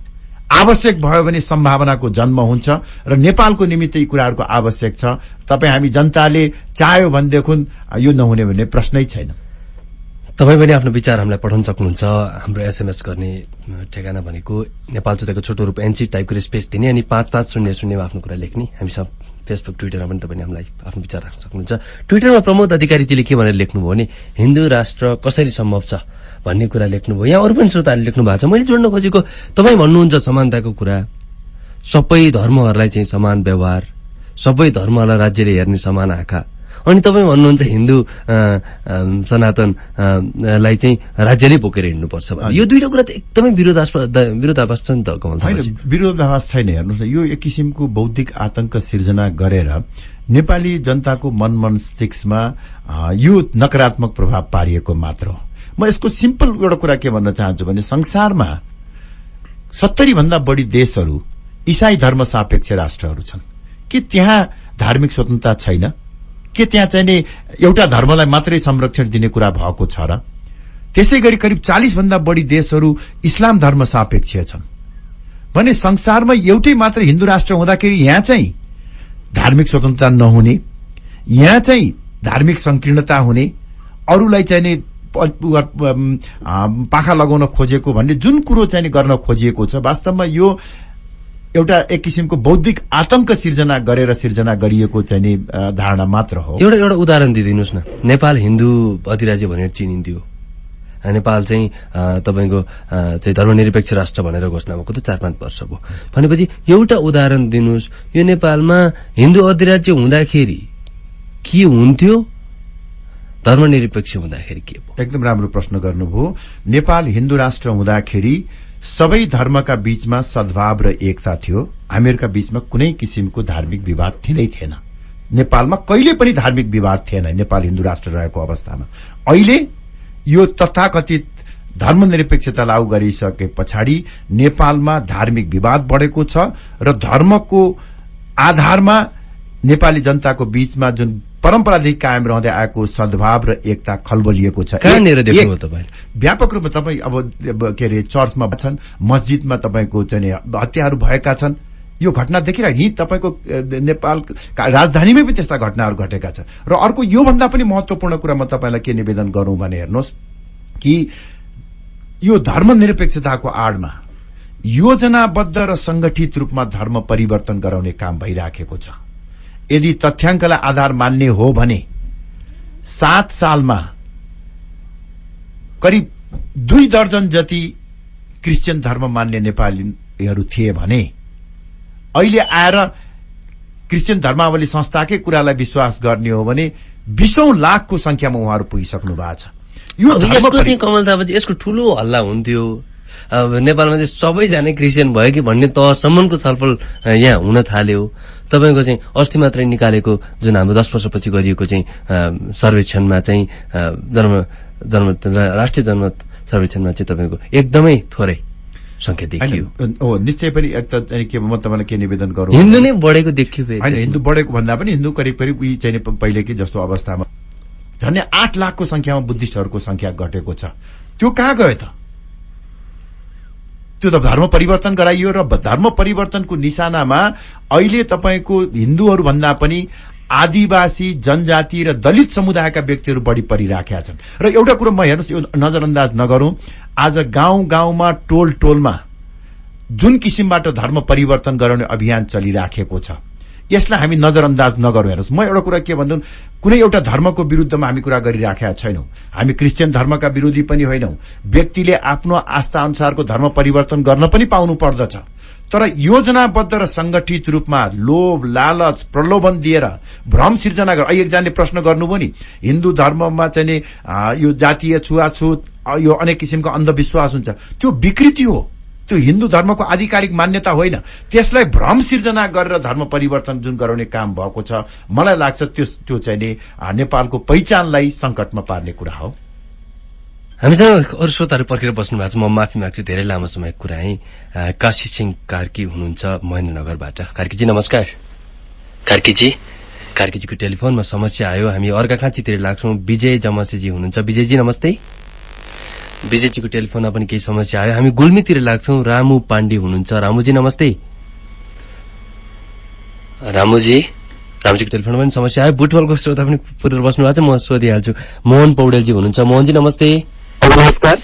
आवश्यक भयो भने सम्भावनाको जन्म हुन्छ र नेपालको निमित्त यी कुराहरूको आवश्यक छ। तपाईँ हामी जनताले चाह्यो भनेदेखि यो नहुने भन्ने प्रश्नै छैन। तपाईँ पनि आफ्नो विचार हामीलाई पठाउन सक्नुहुन्छ। हाम्रो एसएमएस गर्ने ठेगाना भनेको नेपाल जुत्ताको छोटो रूप एनसी टाइपको स्पेस दिने अनि पाँच पाँच शून्य शून्यमा आफ्नो कुरा लेख्ने। हामीसँग फेसबुक ट्विटरमा पनि तपाईँले हामीलाई आफ्नो विचार राख्न सक्नुहुन्छ। ट्विटरमा प्रमोद अधिकारीजीले के भनेर लेख्नुभयो भने हिन्दू राष्ट्र कसरी सम्भव छ भन्ने कुरा लेख्नुभयो। यहाँ अरू पनि श्रोताहरूले लेख्नु भएको छ। मैले जोड्न खोजेको तपाईँ भन्नुहुन्छ समानताको कुरा सबै धर्महरूलाई चाहिँ समान व्यवहार सबै धर्मलाई राज्यले हेर्ने समान आँखा। अनि तपाईँ भन्नुहुन्छ हिन्दू अ, अम, सनातन अ, लाई चाहिँ राज्यले बोकेर हिँड्नुपर्छ। यो दुईटा कुरा त एकदमै विरोधास्पद विरोधाभास छ नि त कमल विरोधाभास छैन हेर्नुहोस् न। यो एक किसिमको बौद्धिक आतंक सिर्जना गरेर नेपाली जनताको मन मस्तिष्कमा अ, यो नकारात्मक प्रभाव पारिएको मात्र हो। म यसको सिम्पल एउटा कुरा के भन्न चाहन्छु भने संसारमा सत्तरी भन्दा बढी देशहरू इसाई धर्म सापेक्ष राष्ट्रहरू छन्। के त्यहाँ धार्मिक स्वतन्त्रता छैन? के त्यहाँ चाहिँ नि एउटा धर्मलाई मात्रै संरक्षण दिने कुरा भएको छ र? त्यसै गरी करिब चालिस भन्दा बढी देशहरू इस्लाम धर्म सापेक्ष छन्। भने संसारमा एउटै मात्र हिन्दू राष्ट्र हुँदाखेरि यहाँ चाहिँ धार्मिक स्वतन्त्रता नहुने यहाँ चाहिँ धार्मिक संकीर्णता हुने अरूलाई चाहिँ पाखा लगाउन खोजेको भन्ने जुन कुरो चाहिँ गर्न खोजिएको छ वास्तवमा यो एउटा एक किसिमको बौद्धिक आतंक सिर्जना गरेर सिर्जना गरिएको चाहिँ धारणा मात्र हो। एउटा एउटा उदाहरण दिइदिनुहोस् न। नेपाल हिन्दू अधिराज्य भनेर चिनिन्थ्यो। नेपाल चाहिँ तपाईँको चाहिँ धर्मनिरपेक्ष राष्ट्र भनेर घोषणा भएको त चार पाँच वर्ष भयो। भनेपछि एउटा उदाहरण दिनुहोस्। यो नेपालमा हिन्दू अधिराज्य हुँदाखेरि के हुन्थ्यो? धर्मनिरपेक्ष हुँदाखेरि के एकदम राम्रो प्रश्न गर्नुभयो। नेपाल हिन्दू राष्ट्र हुँदाखेरि सबै धर्मका बीचमा सद्भाव र एकता थियो। हामीहरूका बीचमा कुनै किसिमको धार्मिक विवाद थिँदै थिएन। नेपालमा कहिले पनि धार्मिक विवाद थिएन नेपाल हिन्दू राष्ट्र रहेको अवस्थामा। अहिले यो तथाकथित धर्मनिरपेक्षता लागू गरिसके पछाडि नेपालमा धार्मिक विवाद बढेको छ र धर्मको आधारमा नेपाली जनताको बीचमा जुन परम्परादेखि कायम रहँदै आएको सद्भाव र एकता खलबलिएको छ। कहाँनिर देख्नुभयो तपाईँले व्यापक रूपमा तपाईँ अब के अरे चर्चमा छन् मस्जिदमा तपाईँको चाहिँ हत्याहरू भएका छन्। यो घटना देखिरहेको यहीँ तपाईँको नेपाल राजधानीमै पनि त्यस्ता घटनाहरू घटेका छन्। र अर्को योभन्दा पनि महत्वपूर्ण कुरा म तपाईँलाई के निवेदन गरौँ भने हेर्नुहोस् कि यो धर्मनिरपेक्षताको आडमा योजनाबद्ध र संगठित रूपमा धर्म परिवर्तन गराउने काम भइराखेको छ। यदि तथ्याङ्कलाई आधार मान्ने हो भने सात सालमा करिब दुई दर्जन जति क्रिस्चियन धर्म मान्ने नेपालीहरू थिए भने अहिले आएर क्रिस्चियन धर्मावली संस्थाकै कुरालाई विश्वास गर्ने हो भने बिसौं लाखको संख्यामा उहाँहरू पुगिसक्नु भएको छ। यो चाहिँ कमल थापाजी यसको ठुलो हल्ला हुन्थ्यो। नेपालमा चाहिँ सबैजना क्रिस्चियन भयो कि भन्ने तहसम्मको छलफल यहाँ हुन थाल्यो। तपाईँको चाहिँ अस्ति मात्रै निकालेको जुन हाम्रो दस वर्षपछि गरिएको चाहिँ सर्वेक्षणमा चाहिँ जन्म जन्म राष्ट्रिय जनमत सर्वेक्षणमा चाहिँ तपाईँको एकदमै थोरै निश्चय पनि एक त के म तपाईँलाई के निवेदन गरौँ हिन्दू नै बढेको देखियो होइन। हिन्दू बढेको भन्दा पनि हिन्दू करिब करिब उही चाहिँ नि पहिलेकै जस्तो अवस्थामा झन्डै आठ लाखको संख्यामा बुद्धिस्टहरूको संख्या घटेको छ। त्यो कहाँ गयो त? त्यो त धर्म परिवर्तन गराइयो र धर्म परिवर्तनको निशानामा अहिले तपाईँको हिन्दूहरू भन्दा पनि आदिवासी जनजाति र दलित समुदायका व्यक्तिहरू बढी परिराखेका छन्। र एउटा कुरो म हेर्नुहोस् यो नजरअन्दाज नगरौं। आज गाउँ गाउँमा टोल टोलमा जुन किसिमबाट धर्म परिवर्तन गराउने अभियान चलिराखेको छ यसलाई हामी नजरअन्दाज नगरौँ हेर्नुहोस् म एउटा कुरा के भन्छु कुनै एउटा धर्मको विरुद्धमा हामी कुरा गरिराखेका छैनौँ। हामी क्रिस्चियन धर्मका विरोधी पनि होइनौँ। व्यक्तिले आफ्नो आस्था अनुसारको धर्म परिवर्तन गर्न पनि पाउनु पर्दछ। तर योजनाबद्ध र संगठित रूपमा लोभ लालच प्रलोभन दिएर भ्रम सिर्जना गर एकजनाले प्रश्न गर्नुभयो नि हिन्दू धर्ममा चाहिँ यो जातीय छुवाछुत यो अनेक किसिमको अन्धविश्वास हुन्छ। त्यो विकृति हो। त्यो हिन्दू धर्मको आधिकारिक मान्यता होइन। त्यसलाई भ्रम सिर्जना गरेर धर्म परिवर्तन जुन गराउने काम भएको छ मलाई लाग्छ त्यो त्यो चाहिँ नि नेपालको पहिचानलाई संकटमा पार्ने कुरा हो। हामीसँग अरू श्रोताहरू पर्खेर बस्नु भएको छ। म माफी माग्छु धेरै लामो समय कुरा है। काशी सिंह कार्की हुनुहुन्छ महेन्द्रनगरबाट। कार्कीजी नमस्कार। कार्कीजी। कार्कीजीको टेलिफोनमा समस्या आयो। हामी अर्घाखाँचीतिर लाग्छौँ। विजय जमसेजी हुनुहुन्छ। विजयजी नमस्ते। विजयजीको टेलिफोनमा पनि केही समस्या आयो। हामी गुल्मीतिर लाग्छौँ। रामु पाण्डे हुनुहुन्छ। रामुजी नमस्ते। रामुजी। रामुजीको टेलिफोनमा पनि समस्या आयो। बुटबलको श्रोता पनि पुरेर बस्नु भएको छ। म सोधिहाल्छु। मोहन पौडेलजी हुनुहुन्छ। मोहनजी नमस्ते। नमस्कार।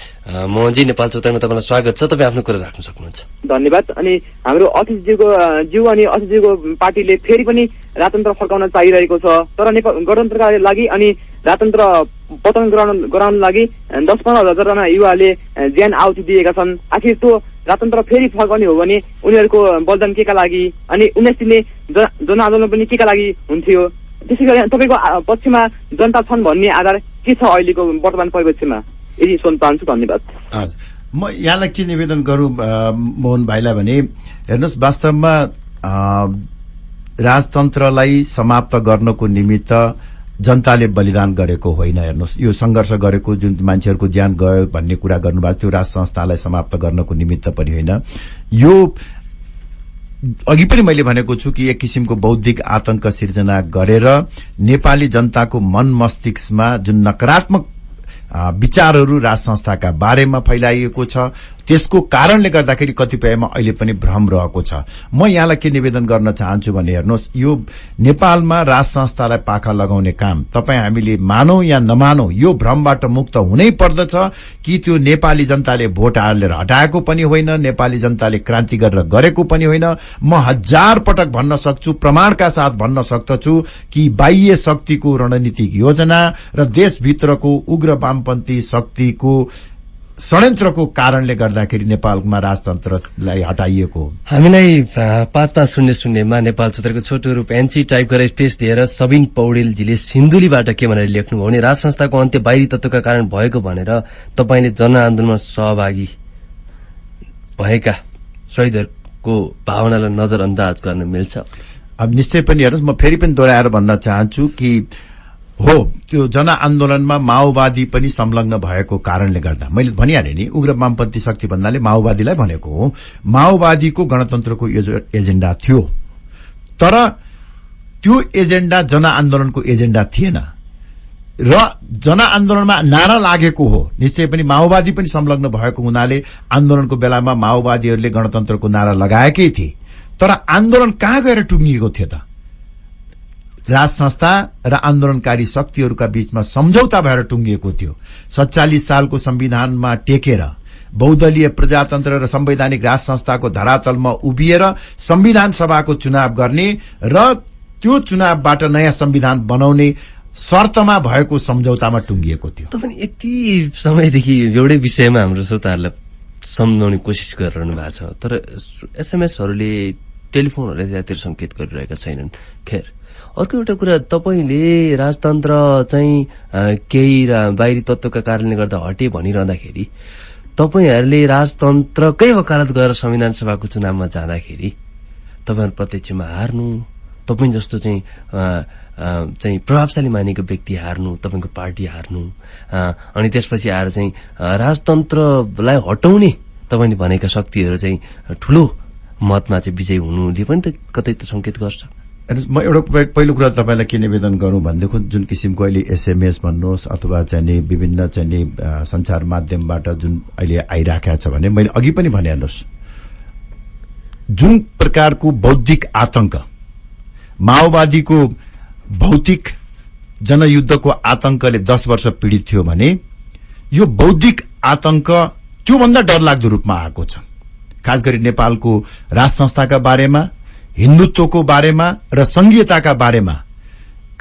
मोहनजी नेपाल चौतारीमा तपाईँलाई स्वागत छ। तपाईँ आफ्नो कुरा राख्न सक्नुहुन्छ। धन्यवाद। अनि हाम्रो अतिथज्यूको अ, ज्यू अनि अतिथज्यूको पार्टीले फेरि पनि राजतन्त्र फर्काउन चाहिरहेको छ। तर नेपाल गणतन्त्रका लागि अनि राजतन्त्र पतन गराउन गराउन लागि दस पन्ध्र हजारजना युवाले ज्यान आहुति दिएका छन्। आखिर त्यो राजतन्त्र फेरि फर्काउने हो भने उनीहरूको बलिदान केका लागि? अनि उन्नाइस दिने जन जनआन्दोलन पनि केका लागि हुन्थ्यो? त्यसै गरी तपाईँको पक्षमा जनता छन् भन्ने आधार के छ अहिलेको वर्तमान परिवेशमा यदि सोध्न चाहन्छु धन्यवाद। म यहाँलाई के निवेदन गरौँ मोहन भाइलाई भने हेर्नुहोस् वास्तवमा राजतन्त्रलाई समाप्त गर्नको निमित्त जनताले बलिदान गरेको होइन हेर्नुहोस्। यो सङ्घर्ष गरेको जुन मान्छेहरूको ज्यान गयो भन्ने कुरा गर्नुभएको थियो राज संस्थालाई समाप्त गर्नको निमित्त पनि होइन। यो अघि पनि मैले भनेको छु कि एक किसिमको बौद्धिक आतंक सिर्जना गरेर नेपाली जनताको मन मस्तिष्कमा जुन नकारात्मक विचारहरू राज संस्थाका बारेमा फैलाइएको छ त्यसको कारणले गर्दाखेरि कतिपयमा अहिले पनि भ्रम रहेको छ। म यहाँलाई के निवेदन गर्न चाहन्छु भने हेर्नुहोस् यो नेपालमा राज संस्थालाई पाखा लगाउने काम तपाईँ हामीले मानौ या नमानौ यो भ्रमबाट मुक्त हुनै पर्दछ कि त्यो नेपाली जनताले भोट हालेर हटाएको पनि होइन नेपाली जनताले क्रान्ति गरेर गरेको पनि होइन। म हजार पटक भन्न सक्छु प्रमाणका साथ भन्न सक्दछु कि बाह्य शक्तिको रणनीतिक योजना र देशभित्रको उग्र वामपन्थी शक्तिको षड्यन्त्रको कारणले गर्दाखेरि नेपालमा राजतन्त्रलाई हटाइएको हो। हामीलाई पाँच पाँच शून्य शून्यमा नेपाल क्षेत्रको छोटो रूप एनसी टाइप गरेर स्पेस दिएर सबिन पौडेलजीले सिन्धुलीबाट के भनेर लेख्नुभयो भने राज संस्थाको अन्त्य बाहिरी तत्वका कारण भएको भनेर तपाईँले जनआन्दोलनमा सहभागी भएका शहीदहरूको भावनालाई नजरअन्दाज गर्न मिल्छ। अब निश्चय पनि हेर्नुहोस् म फेरि पनि दोहोऱ्याएर भन्न चाहन्छु कि हो त्यो जनआन्दोलनमा माओवादी पनि संलग्न भएको कारणले गर्दा मैले भनिहालेँ नि उग्र वामपन्थी शक्ति भन्नाले माओवादीलाई भनेको हो माओवादीको गणतन्त्रको एजे- एजेन्डा थियो तर त्यो एजेन्डा जनआन्दोलनको एजेन्डा थिएन र जनआन्दोलनमा नारा लागेको हो निश्चय पनि माओवादी पनि संलग्न भएको हुनाले आन्दोलनको बेलामा माओवादीहरूले गणतन्त्रको नारा लगाएकै थिए तर आन्दोलन कहाँ गएर टुङ्गिएको थियो त? राज संस्था र आन्दोलनकारी शक्तिहरूका बीचमा सम्झौता भएर टुङ्गिएको थियो। सत्तालिस सालको संविधानमा टेकेर बहुदलीय प्रजातन्त्र र संवैधानिक राज संस्थाको धरातलमा उभिएर संविधान सभाको चुनाव गर्ने र त्यो चुनावबाट नयाँ संविधान बनाउने शर्तमा भएको सम्झौतामा टुङ्गिएको थियो। तपाईँ यति समयदेखि एउटै विषयमा हाम्रो श्रोताहरूलाई सम्झाउने कोसिस गरिरहनु भएको छ तर एसएमएसहरूले टेलिफोनहरूले त्यहाँतिर सङ्केत गरिरहेका छैनन्। खेर अर्को एउटा कुरा तपाईँले राजतन्त्र चाहिँ केही बाहिरी तत्वका कारणले गर्दा हटे भनिरहँदाखेरि तपाईँहरूले राजतन्त्रकै वकालत गरेर संविधान सभाको चुनावमा जाँदाखेरि तपाईँहरू प्रत्यक्षमा हार्नु तपाईँ जस्तो चाहिँ चाहिँ प्रभावशाली मानेको व्यक्ति हार्नु तपाईँको पार्टी हार्नु अनि त्यसपछि आएर चाहिँ राजतन्त्रलाई हटाउने तपाईँले भनेका शक्तिहरू चाहिँ ठुलो मतमा चाहिँ विजय हुनुले पनि त कतै त सङ्केत गर्छ। हेर्नुहोस्, म एउटा पहि- पहिलो कुरा तपाईँलाई के निवेदन गरौँ भनेदेखि जुन किसिमको अहिले एसएमएस भन्नुहोस् अथवा चाहिँ विभिन्न चाहिँ सञ्चार माध्यमबाट जुन अहिले आइराखेको छ भने मैले अघि पनि भने हेर्नुहोस् जुन प्रकारको बौद्धिक आतंक माओवादीको भौतिक जनयुद्धको आतंकले दस वर्ष पीड़ित थियो भने यो बौद्धिक आतंक त्योभन्दा डरलाग्दो रूपमा आएको छ। खास गरी नेपालको राज संस्थाका बारेमा हिन्दुत्वको बारेमा र संघीयताका बारेमा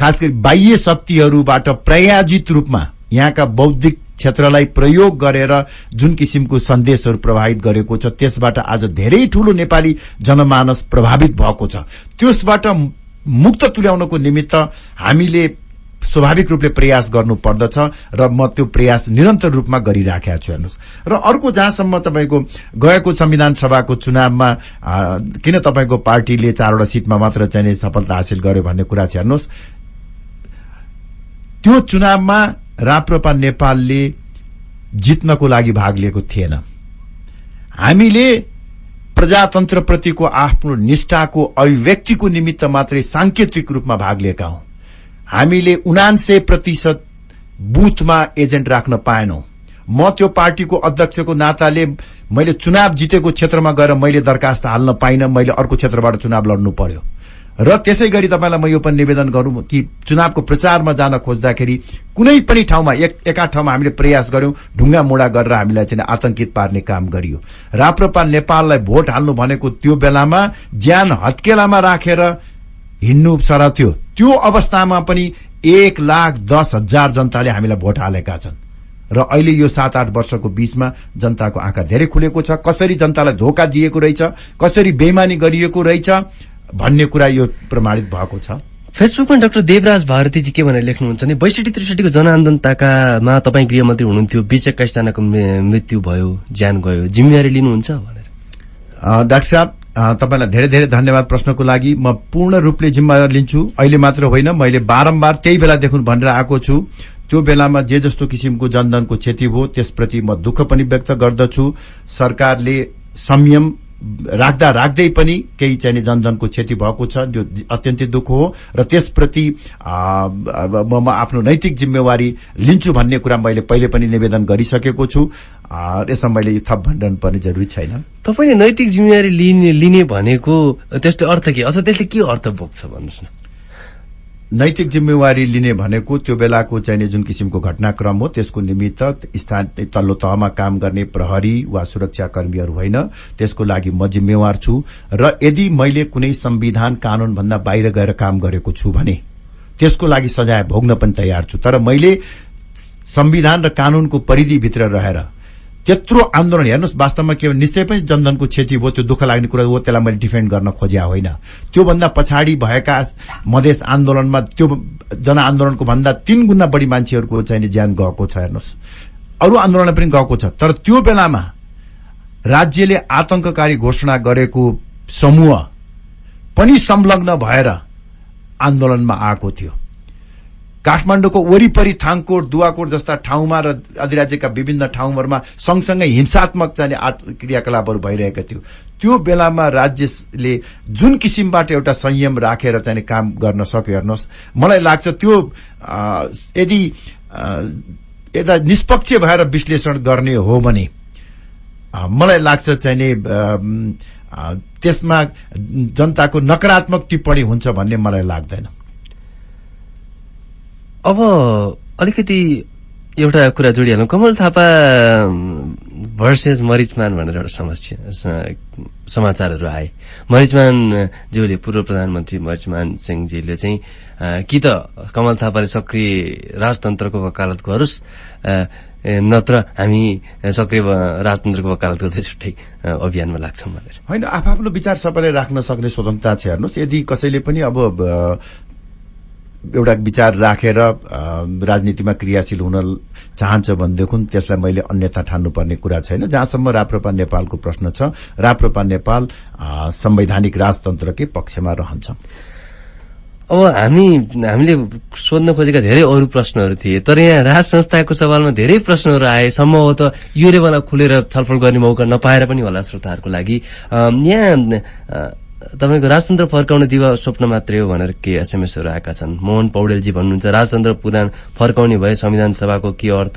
खास गरी बाह्य शक्तिहरूबाट प्रायोजित रूपमा यहाँका बौद्धिक क्षेत्रलाई प्रयोग गरेर जुन किसिमको सन्देशहरू प्रभावित गरेको छ त्यसबाट आज धेरै ठूलो नेपाली जनमानस प्रभावित भएको छ। त्यसबाट मुक्त तुल्याउनको निमित्त हामीले स्वाभाविक रूपले प्रयास गर्नु पर्दछ र म त्यो प्रयास निरन्तर रूपमा गरिराखेका छु हेर्नुहोस्। र अर्को जहाँसम्म तपाईँको गएको संविधान सभाको चुनावमा किन तपाईँको पार्टीले चारवटा सिटमा मात्र चाहिँ सफलता हासिल गर्यो भन्ने कुरा छ हेर्नुहोस्। त्यो चुनावमा राप्रपा नेपालले जित्नको लागि भाग लिएको थिएन। हामीले प्रजातन्त्रप्रतिको आफ्नो निष्ठाको अभिव्यक्तिको निमित्त मात्रै सांकेतिक रूपमा भाग लिएका हौं। हामीले उनान्सय प्रतिशत बुथमा एजेन्ट राख्न पाएनौं। म त्यो पार्टीको अध्यक्षको नाताले मैले चुनाव जितेको क्षेत्रमा गएर मैले दरखास्त हाल्न पाइनँ मैले अर्को क्षेत्रबाट चुनाव लड्नु पर्यो। र त्यसै गरी तपाईँलाई म यो पनि निवेदन गरौँ कि चुनावको प्रचारमा जान खोज्दाखेरि कुनै पनि ठाउँमा एक एका ठाउँमा हामीले प्रयास गर्यौं ढुङ्गा मुडा गरेर हामीलाई चाहिँ आतंकित पार्ने काम गरियो। राप्रपा नेपाललाई भोट हाल्नु भनेको त्यो बेलामा ज्यान हत्केलामा राखेर हिँड्नु सर थियो। त्यो अवस्थामा पनि एक लाख दस हजार जनताले हामीलाई भोट हालेका छन्। र अहिले यो सात आठ वर्षको बीचमा जनताको आँखा धेरै खुलेको छ। कसरी जनतालाई धोका दिएको रहेछ? कसरी बेमानी गरिएको रहेछ? भन्ने कुरा यो प्रमाणित भएको छ। फेसबुकमा डाक्टर देवराज भारतीजी के भनेर लेख्नुहुन्छ भने बैसठी त्रिसठीको जनआन्दोलन ताकामा तपाईँ गृहमन्त्री हुनुहुन्थ्यो। बिस एक्काइसजनाको मृत्यु भयो ज्यान गयो। जिम्मेवारी लिनुहुन्छ भनेर। डाक्टर साहब तपाईँलाई धेरै धेरै धन्यवाद प्रश्नको लागि। म पूर्ण रूपले जिम्मेवार लिन्छु। अहिले मात्र होइन मैले बारम्बार त्यही बेलादेखि भनेर आएको छु। त्यो बेलामा जे जस्तो किसिमको जनधनको क्षति भयो त्यसप्रति म दुःख पनि व्यक्त गर्दछु। सरकारले संयम राख्दा राख्दै पनि केही चाहिने जनधनको क्षति भएको छ जो अत्यन्तै दुःख हो। र त्यसप्रति म आफ्नो नैतिक जिम्मेवारी लिन्छु भन्ने कुरा मैले पहिले पनि निवेदन गरिसकेको छु। यसमा मैले थप भन्न पर्ने जरुरी छैन। तपाईँले नैतिक जिम्मेवारी लिने लिने भनेको त्यस्तो अर्थ के? अथवा त्यसले के अर्थ बोक्छ भन्नुहोस् न। नैतिक जिम्मेवारी लिने भनेको त्यो बेलाको चाहिने जुन किसिमको घटनाक्रम हो त्यसको निमित्त स्थान तल्लो तहमा काम गर्ने प्रहरी वा सुरक्षा कर्मीहरू होइन त्यसको लागि म जिम्मेवार छु। र यदि मैले कुनै संविधान कानून भन्दा बाहिर गएर काम गरेको छु भने त्यसको लागि सजाय भोग्न पनि तयार छु। तर मैले संविधान र कानूनको परिधिभित्र रहेर त्यत्रो आन्दोलन हेर्नुहोस् वास्तवमा के हो निश्चय पनि जनधनको क्षति भयो त्यो दुःख लाग्ने कुरा हो त्यसलाई मैले डिफेन्ड गर्न खोज्या होइन। त्योभन्दा पछाडि भएका मधेस आन्दोलनमा त्यो जनआन्दोलनको भन्दा तीन गुणा बढी मान्छेहरूको चाहिने ज्यान गएको छ हेर्नुहोस्। अरू आन्दोलन पनि गएको छ। तर त्यो बेलामा राज्यले आतंककारी घोषणा गरेको समूह पनि संलग्न भएर आन्दोलनमा आएको थियो। काठमाडौँको वरिपरि थाङकोट दुवाकोट जस्ता ठाउँमा र अधिराज्यका विभिन्न ठाउँहरूमा सँगसँगै हिंसात्मक चाहिने आत- क्रियाकलापहरू भइरहेका थियो। त्यो बेलामा राज्यले जुन किसिमबाट एउटा संयम राखेर चाहिँ काम गर्न सक्यो हेर्नुहोस्। मलाई लाग्छ त्यो यदि यता निष्पक्ष भएर विश्लेषण गर्ने हो भने मलाई लाग्छ अ, त्यसमा जनताको नकारात्मक टिप्पणी हुन्छ भन्ने मलाई लाग्दैन। अब अलिकति एउटा कुरा जोडिहालौँ कमल थापा भर्सेस मरिचमान भनेर एउटा समस्या समाचारहरू आए। मरिचमान ज्यूले पूर्व प्रधानमन्त्री मरिचमान सिंहजीले चाहिँ कि त कमल थापाले सक्रिय राजतन्त्रको वकालत गरोस् नत्र हामी सक्रिय राजतन्त्रको वकालत गर्दै छुट्टै अभियानमा लाग्छौँ भनेर। होइन आफ्नो विचार सबैले राख्न सक्ने स्वतन्त्रता छ हेर्नुहोस्। यदि कसैले पनि अब एउटा विचार राखेर राजनीतिमा क्रियाशील हुन चाहन्छ भनेदेखि त्यसलाई मैले अन्यथा ठान्नुपर्ने कुरा छैन। जहाँसम्म राप्रपा नेपालको प्रश्न छ राप्रपा नेपाल संवैधानिक राजतन्त्रकै पक्षमा रहन्छ। अब हामी हामीले सोध्न खोजेका धेरै अरू प्रश्नहरू थिए तर यहाँ राज संस्थाको सवालमा धेरै प्रश्नहरू आए। सम्भवतः यो लेभलमा खुलेर छलफल गर्ने मौका नपाएर पनि होला श्रोताहरूको लागि। यहाँ तपाईँको राजतन्त्र फर्काउने दिवा स्वप्न मात्रै हो भनेर के एसएमएसहरू आएका छन्। मोहन पौडेलजी भन्नुहुन्छ राजतन्त्र पुराण फर्काउने भए संविधान सभाको के अर्थ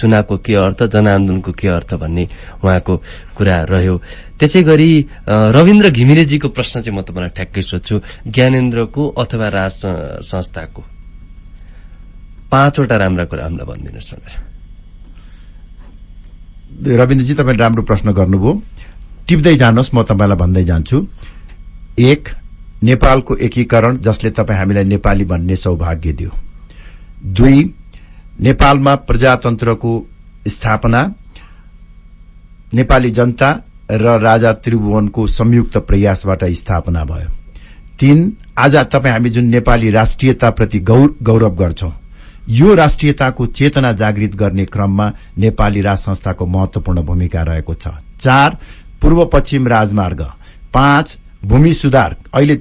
चुनावको के अर्थ जनआन्दोलनको के अर्थ भन्ने उहाँको कुरा रह्यो। त्यसै गरी रविन्द्र घिमिरेजीको प्रश्न चाहिँ म तपाईँलाई ठ्याक्कै सोध्छु। ज्ञानेन्द्रको अथवा राज संस्थाको? पाँचवटा राम्रा कुरा हामीलाई भनिदिनुहोस् रविन्द्रजी तपाईँले राम्रो प्रश्न गर्नुभयो। टिप्दै जानुहोस् म तपाईँलाई भन्दै जान्छु। एक नेपालको एकीकरण जसले तपाईँ हामीलाई नेपाली भन्ने सौभाग्य दियो। दुई नेपालमा प्रजातन्त्रको स्थापना नेपाली जनता र राजा त्रिभुवनको संयुक्त प्रयासबाट स्थापना भयो। तीन आज तपाईँ हामी जुन नेपाली राष्ट्रियताप्रति गौरव गर्छौं यो राष्ट्रियताको चेतना जागृत गर्ने क्रममा नेपाली राज संस्थाको महत्वपूर्ण भूमिका रहेको छ। चार पूर्व पश्चिम राजमार्ग। पाँच भूमि सुधार। अहिले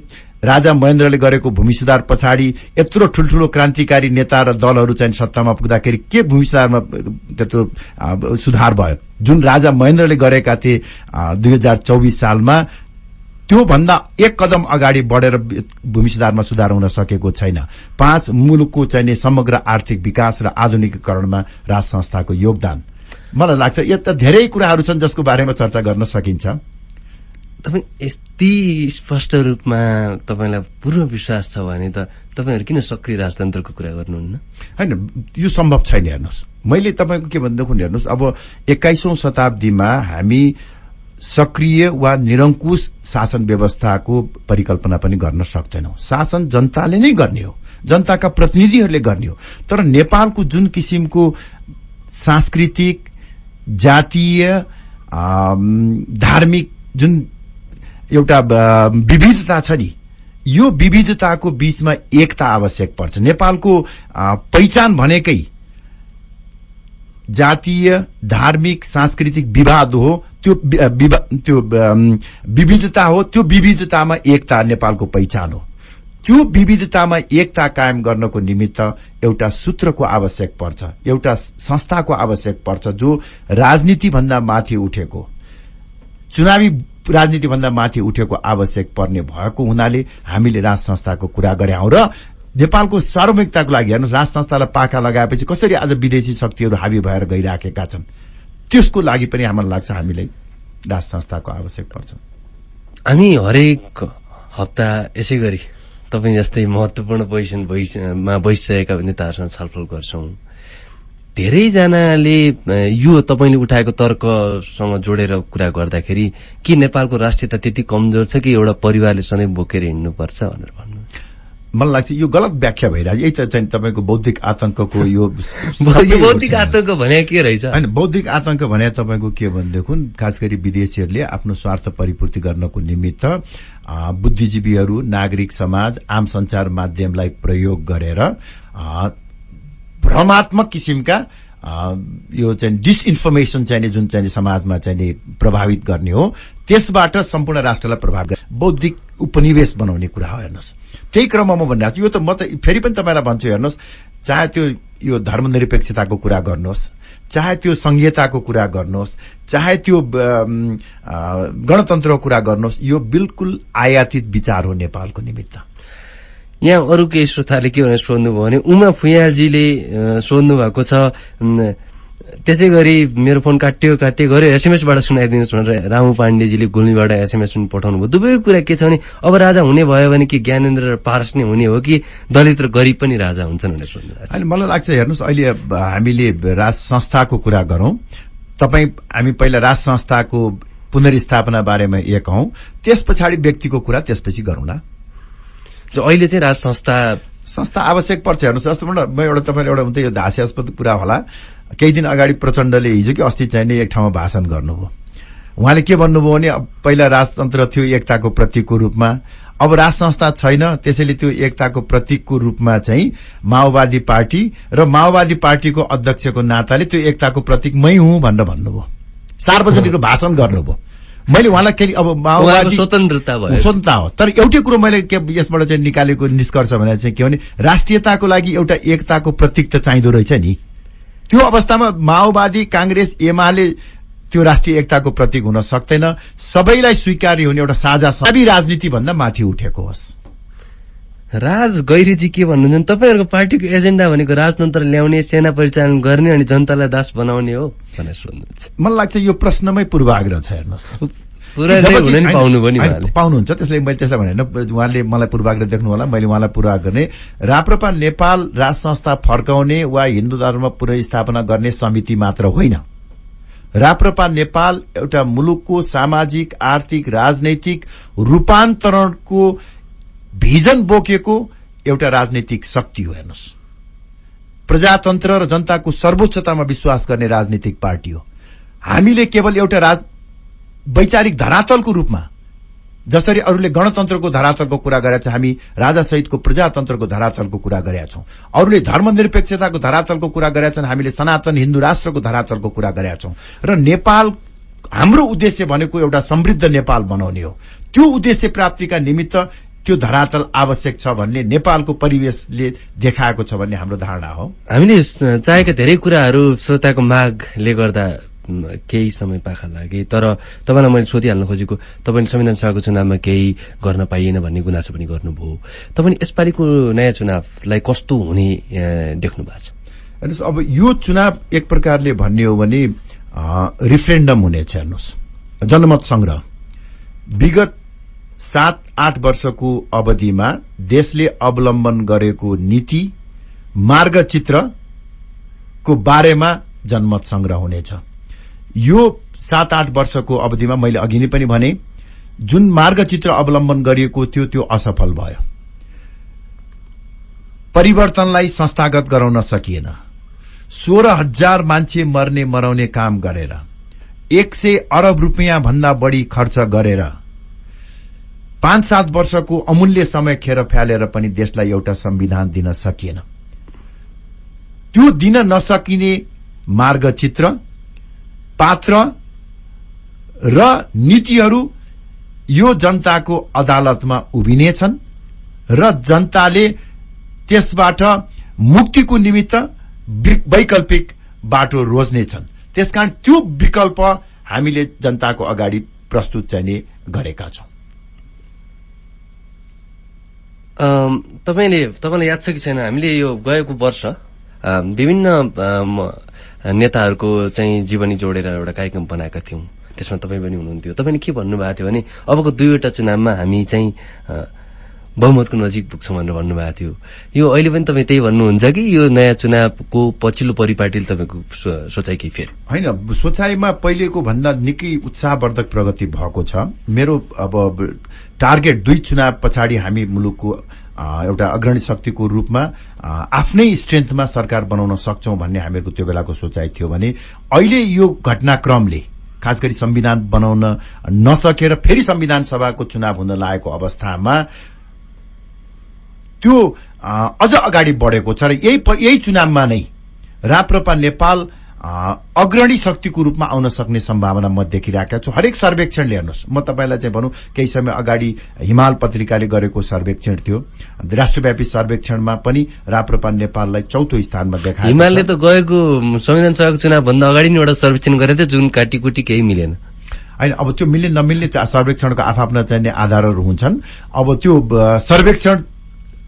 राजा महेन्द्रले गरेको भूमि सुधार पछाडि यत्रो ठूल्ठूलो क्रान्तिकारी नेता र दलहरू चाहिँ सत्तामा पुग्दाखेरि के भूमि सुधारमा त्यत्रो सुधार भयो? जुन राजा महेन्द्रले गरेका थिए दुई हजार चौबिस सालमा त्योभन्दा एक कदम अगाडि बढेर भूमि सुधारमा सुधार हुन सकेको छैन। पाँच मुलुकको चाहिने समग्र आर्थिक विकास र आधुनिकीकरणमा राज संस्थाको योगदान। मलाई लाग्छ यता धेरै कुराहरू छन् जसको बारेमा चर्चा गर्न सकिन्छ। तपाईँ यति स्पष्ट रूपमा तपाईँलाई पूर्ण विश्वास छ भने त तपाईँहरू किन सक्रिय राजतन्त्रको कुरा गर्नुहुन्न? होइन यो सम्भव छैन हेर्नुहोस्। मैले तपाईँको के भनेदेखि हेर्नुहोस् अब एक्काइसौं शताब्दीमा हामी सक्रिय वा निरङ्कुश शासन व्यवस्थाको परिकल्पना पनि गर्न सक्दैनौं। शासन जनताले नै गर्ने हो जनताका प्रतिनिधिहरूले गर्ने हो। तर नेपालको जुन किसिमको सांस्कृतिक जातीय धार्मिक जुन एउटा विविधता छ नि। यो विविधताको बीचमा एकता आवश्यक पर्छ। नेपालको पहिचान भनेकै जातीय धार्मिक सांस्कृतिक विवाद हो त्यो त्यो विविधता हो त्यो विविधतामा एकता नेपालको पहिचान हो। त्यो विविधतामा एकता कायम गर्नको निमित्त एउटा सूत्रको आवश्यक पर्छ एउटा संस्थाको आवश्यक पर्छ जो राजनीतिभन्दा माथि उठेको। चुनावी राजनीतिभन्दा माथि उठेको आवश्यक पर्ने भएको हुनाले हामीले राज संस्थाको कुरा गर्यौं र नेपालको सार्वभौमिकताको लागि हेर्नुहोस् राज संस्थालाई पाखा लगाएपछि कसरी आज विदेशी शक्तिहरू हावी भएर गइराखेका छन् त्यसको लागि पनि हामीलाई लाग्छ हामीलाई राज संस्थाको आवश्यक पर्छ। हामी हरेक हप्ता यसै गरी तपाईँ जस्तै महत्वपूर्ण पोजिसनमा बसिसकेका नेताहरूसँग छलफल गर्छौं। धेरैजनाले यो तपाईँले उठाएको तर्कसँग जोडेर कुरा गर्दाखेरि के नेपालको राष्ट्रियता त्यति कमजोर छ कि एउटा परिवारले सधैँ बोकेर हिँड्नुपर्छ भनेर भन्नु मलाई लाग्छ यो गलत व्याख्या भइरहेको यही त चाहिँ तपाईँको बौद्धिक आतंकको यो बौद्धिक आतंक भने के रहेछ? होइन बौद्धिक आतंक भने तपाईँको के भनेदेखि खास गरी विदेशीहरूले आफ्नो स्वार्थ परिपूर्ति गर्नको निमित्त बुद्धिजीवीहरू नागरिक समाज आम संचार माध्यमलाई प्रयोग गरेर भ्रमात्मक किसिमका यो चाहिँ डिसइन्फर्मेसन चाहिने जुन चाहिँ समाजमा चाहिँ प्रभावित गर्ने हो त्यसबाट सम्पूर्ण राष्ट्रलाई प्रभाव बौद्धिक उपनिवेश बनाउने कुरा हो हेर्नुहोस्। त्यही क्रममा म भनिरहेको छु यो त म त फेरि पनि तपाईँलाई भन्छु हेर्नुहोस्। चाहे त्यो यो धर्मनिरपेक्षताको कुरा गर्नुहोस् चाहे त्यो संहिताको कुरा गर्नुहोस् चाहे त्यो गणतन्त्रको कुरा गर्नुहोस् यो बिल्कुल आयातित विचार हो नेपालको निमित्त। यहाँ अरू केही श्रोताले के भनेर सोध्नुभयो भने उमा फुयालजीले सोध्नु भएको छ त्यसै गरी मेरो फोन काटियो काटियो गऱ्यो एसएमएसबाट सुनाइदिनुहोस् भनेर रामु पाण्डेजीले गुल्मीबाट एसएमएस पनि पठाउनु भयो। दुवै कुरा के छ भने अब राजा हुने भयो भने कि ज्ञानेन्द्र र पारस नै हुने हो कि दलित र गरिब पनि राजा हुन्छन् भनेर सोध्नु। अनि मलाई लाग्छ हेर्नुहोस् अहिले हामीले राज संस्थाको कुरा गरौं। तपाईँ हामी पहिला राज संस्थाको पुनर्स्थापना बारेमा एक हौं। त्यस पछाडि व्यक्तिको कुरा त्यसपछि गरौँला। अहिले चाहिँ राज संस्था संस्था आवश्यक पर्छ हेर्नुहोस् जस्तो म म एउटा तपाईँले एउटा हुन्थ्यो यो हास्यास्पद कुरा होला। केही दिन अगाडि प्रचण्डले हिजो कि अस्ति चाहिँ नि एक ठाउँमा भाषण गर्नुभयो। उहाँले के भन्नुभयो भने पहिला राजतन्त्र थियो एकताको प्रतीकको रूपमा। अब राज संस्था छैन त्यसैले त्यो एकताको प्रतीकको रूपमा चाहिँ माओवादी पार्टी र माओवादी पार्टीको अध्यक्षको नाताले त्यो एकताको प्रतीक मै हुँ भनेर भन्नुभयो। सार्वजनिक भाषण गर्नुभयो। मैले उहाँलाई के अब माओवादी स्वतन्त्रता भयो। स्वतन्त्रता हो। तर एउटै कुरो मैले के यसबाट चाहिँ निकालेको निष्कर्ष भने चाहिँ के भने राष्ट्रियताको लागि एउटा एकताको प्रतीक त चाहिँदो रहेछ नि। त्यो अवस्थामा माओवादी कांग्रेस एमाले त्यो राष्ट्रिय एकताको प्रतीक हुन सक्दैन। सबैलाई स्वीकार्य हुने एउटा साझा सबै राजनीति भन्दा माथि उठेको होस्। राज गैरीजी के भन्नुहुन्छ तपाईँहरूको पार्टीको एजेन्डा भनेको राजतन्त्र ल्याउने सेना परिचालन गर्ने अनि जनतालाई दास बनाउने हो भनेर सोध्नुहुन्छ। मलाई लाग्छ यो प्रश्नमै पूर्वाग्रह छ हेर्नुहोस्। पाउनुहुन्छ त्यसले मैले त्यसलाई भने उहाँले मलाई पूर्वाग्रह देख्नु होला मैले उहाँलाई पूर्वाग्रह गर्ने। राप्रपा नेपाल राज संस्था फर्काउने वा हिन्दू धर्म पुनर्स्थापना गर्ने समिति मात्र होइन। राप्रपा नेपाल एउटा मुलुकको सामाजिक आर्थिक राजनैतिक रूपान्तरणको भिजन बोकेको एउटा राजनैतिक शक्ति हो हेर्नुहोस्। प्रजातन्त्र र जनताको सर्वोच्चतामा विश्वास गर्ने राजनीतिक पार्टी हो। हामीले केवल एउटा राज वैचारिक धरातलको रूपमा जसरी अरूले गणतन्त्रको धरातलको कुरा गरेका छ हामी राजासहितको प्रजातन्त्रको धरातलको कुरा गरेका छौं। अरूले धर्मनिरपेक्षताको धरातलको कुरा गरेका छन् हामीले सनातन हिन्दू राष्ट्रको धरातलको कुरा गरेका छौं। र नेपाल हाम्रो उद्देश्य भनेको एउटा समृद्ध नेपाल बनाउने हो। त्यो उद्देश्य प्राप्तिका निमित्त त्यो धरातल आवश्यक छ भन्ने नेपालको परिवेशले देखाएको छ भन्ने हाम्रो धारणा हो। हामीले चाहेका धेरै कुराहरू श्रोताको मागले गर्दा केही समय पाखा लागे तर तपाईँलाई मैले सोधिहाल्न खोजेको तपाईँले संविधान सभाको चुनावमा केही गर्न पाइएन भन्ने गुनासो पनि गर्नुभयो। तपाईँले यसपालिको नयाँ चुनावलाई कस्तो हुने देख्नु भएको छ? हेर्नुहोस् अब यो चुनाव एक प्रकारले भन्ने हो भने रिफरेन्डम हुनेछ हेर्नुहोस्। जनमत संग्रह। विगत सात आठ वर्षको अवधिमा देशले अवलम्बन गरेको नीति मार्गचित्रको बारेमा जनमत संग्रह हुनेछ। यो सात आठ वर्षको अवधिमा मैले अघि नै पनि भने जुन मार्गचित्र अवलम्बन गरिएको थियो त्यो असफल भयो। परिवर्तनलाई संस्थागत गराउन सकिएन। सोह्र हजार मान्छे मर्ने मराउने काम गरेर एक सय अरब रुपियाँ भन्दा बढी खर्च गरेर पाँच सात वर्षको अमूल्य समय खेर फ्यालेर पनि देशलाई एउटा संविधान दिन सकिएन। त्यो दिन नसकिने मार्गचित्र पात्र र नीतिहरू यो जनताको अदालतमा उभिनेछन् र जनताले त्यसबाट मुक्तिको निमित्त वैकल्पिक बाटो रोज्नेछन्। त्यसकारण त्यो विकल्प हामीले जनताको अगाडि प्रस्तुत चाहिने गरेका छौं। तपाईँले तपाईँलाई याद छ कि छैन? हामीले यो गएको वर्ष विभिन्न नेताहरूको चाहिँ जीवनी जोडेर एउटा कार्यक्रम बनाएका थियौँ। त्यसमा तपाईँ पनि हुनुहुन्थ्यो। तपाईँले के भन्नुभएको थियो भने अबको दुईवटा चुनावमा हामी चाहिँ बहुमतको नजिक पुग्छौँ भनेर भन्नुभएको थियो। यो अहिले पनि तपाईँ त्यही भन्नुहुन्छ कि यो नयाँ चुनावको पछिल्लो परिपाटीले तपाईँको सोचाइ केही फेरि? होइन सोचाइमा पहिलेको भन्दा निकै उत्साहवर्धक प्रगति भएको छ। मेरो अब टार्गेट दुई चुनाव पछाडि हामी मुलुकको एउटा अग्रणी शक्तिको रूपमा आफ्नै स्ट्रेन्थमा सरकार बनाउन सक्छौं भन्ने हामीहरूको त्यो बेलाको सोचाइ थियो भने अहिले यो घटनाक्रमले खास गरी संविधान बनाउन नसकेर फेरि संविधान सभाको चुनाव हुन लागेको अवस्थामा त्यो अझ अगाडि बढेको छ र यही यही चुनावमा नै राप्रपा नेपाल अग्रणी शक्तिको रूपमा आउन सक्ने सम्भावना म देखिरहेका छु। हरेक सर्वेक्षणले हेर्नुहोस्। म तपाईँलाई चाहिँ भनौँ केही समय अगाडि हिमाल पत्रिकाले गरेको सर्वेक्षण थियो। राष्ट्रव्यापी सर्वेक्षणमा पनि राप्रपा नेपाललाई चौथो स्थानमा देखाएको हिमालले। त गएको संविधान सभाको चुनावभन्दा अगाडि नै एउटा सर्वेक्षण गरेको थियो जुन काटीकुटी केही मिलेन। होइन अब त्यो मिल्ने नमिल्ने त्यो सर्वेक्षणको आफ्ना चाहिने आधारहरू हुन्छन्। अब त्यो सर्वेक्षण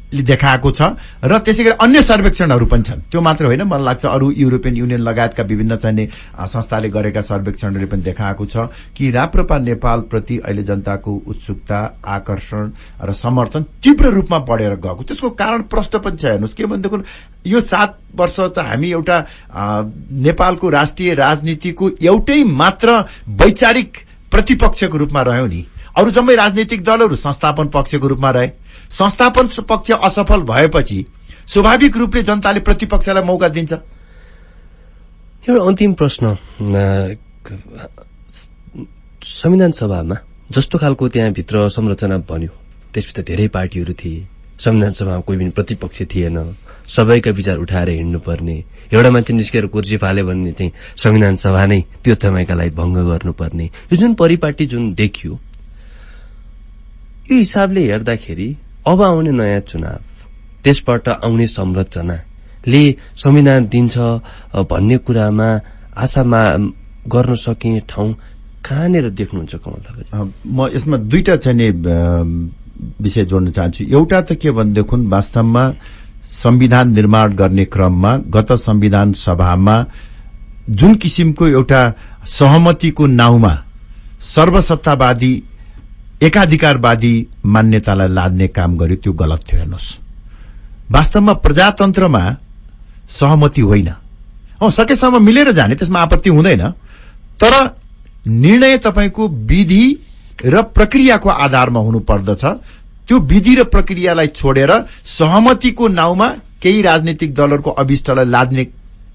देखाएको छ। र त्यसै गरी अन्य सर्वेक्षणहरू पनि छन्। त्यो मात्र होइन मलाई लाग्छ अरू युरोपियन युनियन लगायतका विभिन्न चाहिने संस्थाले गरेका सर्वेक्षणहरूले पनि देखाएको छ कि राप्रपा नेपालप्रति अहिले जनताको उत्सुकता आकर्षण र समर्थन तीव्र रूपमा बढेर गएको। त्यसको कारण प्रश्न पनि छ हेर्नुहोस् के भनेदेखि यो सात वर्ष त हामी एउटा नेपालको राष्ट्रिय राजनीतिको एउटै मात्र वैचारिक प्रतिपक्षको रूपमा रह्यौं नि। अरू जम्मै राजनैतिक दलहरू संस्थापन पक्षको रूपमा रहे। संस्थापन पक्ष असफल भएपछि स्वाभाविक रूपले जनताले प्रतिपक्षलाई मौका दिन्छ। एउटा अन्तिम प्रश्न संविधान सभामा जस्तो खालको त्यहाँभित्र संरचना बन्यो त्यसभित्र धेरै पार्टीहरू थिए संविधान सभामा कोही पनि प्रतिपक्ष थिएन सबैका विचार उठाएर हिँड्नुपर्ने एउटा मान्छे निस्केर कुर्सी फाल्यो भने चाहिँ संविधान सभा नै त्यो समयका लागि भङ्ग गर्नुपर्ने यो जुन परिपाटी जुन देखियो यो हिसाबले हेर्दाखेरि अब आउने नयाँ चुनाव त्यसबाट आउने संरचनाले संविधान दिन्छ भन्ने कुरामा आशामा गर्न सकिने ठाउँ कहाँनिर देख्नुहुन्छ कमल अ, म यसमा दुईटा चाहिने अ, विषय जोड्न चाहन्छु। एउटा त के भनेदेखि वास्तवमा संविधान निर्माण गर्ने क्रममा गत संविधान सभामा जुन किसिमको एउटा सहमतिको नाउँमा सर्वसत्तावादी एकाधिकारवादी मान्यतालाई लाद्ने काम गर्यो त्यो गलत थियो हेर्नुहोस्। वास्तवमा प्रजातन्त्रमा सहमति होइन। औ सकेसम्म मिलेर जाने त्यसमा आपत्ति हुँदैन। तर निर्णय तपाईँको विधि र प्रक्रियाको आधारमा हुनु पर्दछ त्यो विधि र प्रक्रियालाई छोडेर सहमतिको नाउँमा केही राजनीतिक दलहरूको अभिष्टलाई लाद्ने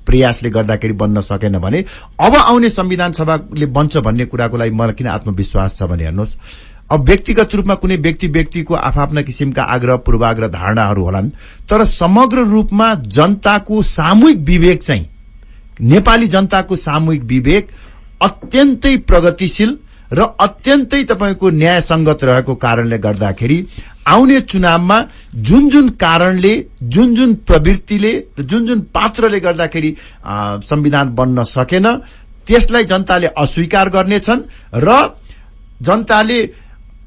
प्रयासले गर्दाखेरि बन्न सकेन भने अब आउने संविधान सभाले बन्छ भन्ने कुराको लागि मलाई किन आत्मविश्वास छ भने हेर्नुहोस्। अब व्यक्तिगत रूपमा कुनै व्यक्ति व्यक्तिको आफ्ना किसिमका आग्रह पूर्वाग्रह धारणाहरू होलान् तर समग्र रूपमा जनताको सामूहिक विवेक चाहिँ नेपाली जनताको सामूहिक विवेक अत्यन्तै प्रगतिशील र अत्यन्तै तपाईँको न्यायसङ्गत रहेको कारणले गर्दाखेरि आउने चुनावमा जुन जुन कारणले जुन जुन प्रवृत्तिले र जुन जुन पात्रले गर्दाखेरि संविधान बन्न सकेन त्यसलाई जनताले अस्वीकार गर्नेछन् र जनताले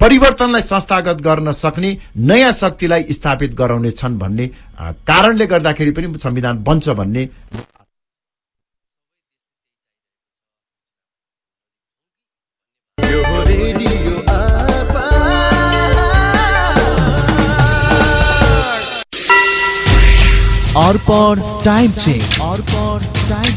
परिवर्तनलाई संस्थागत गर्न सक्ने नयाँ शक्तिलाई स्थापित गराउनेछन् भन्ने कारणले गर्दाखेरि पनि संविधान बन्छ भन्ने Arpan time check Arpan time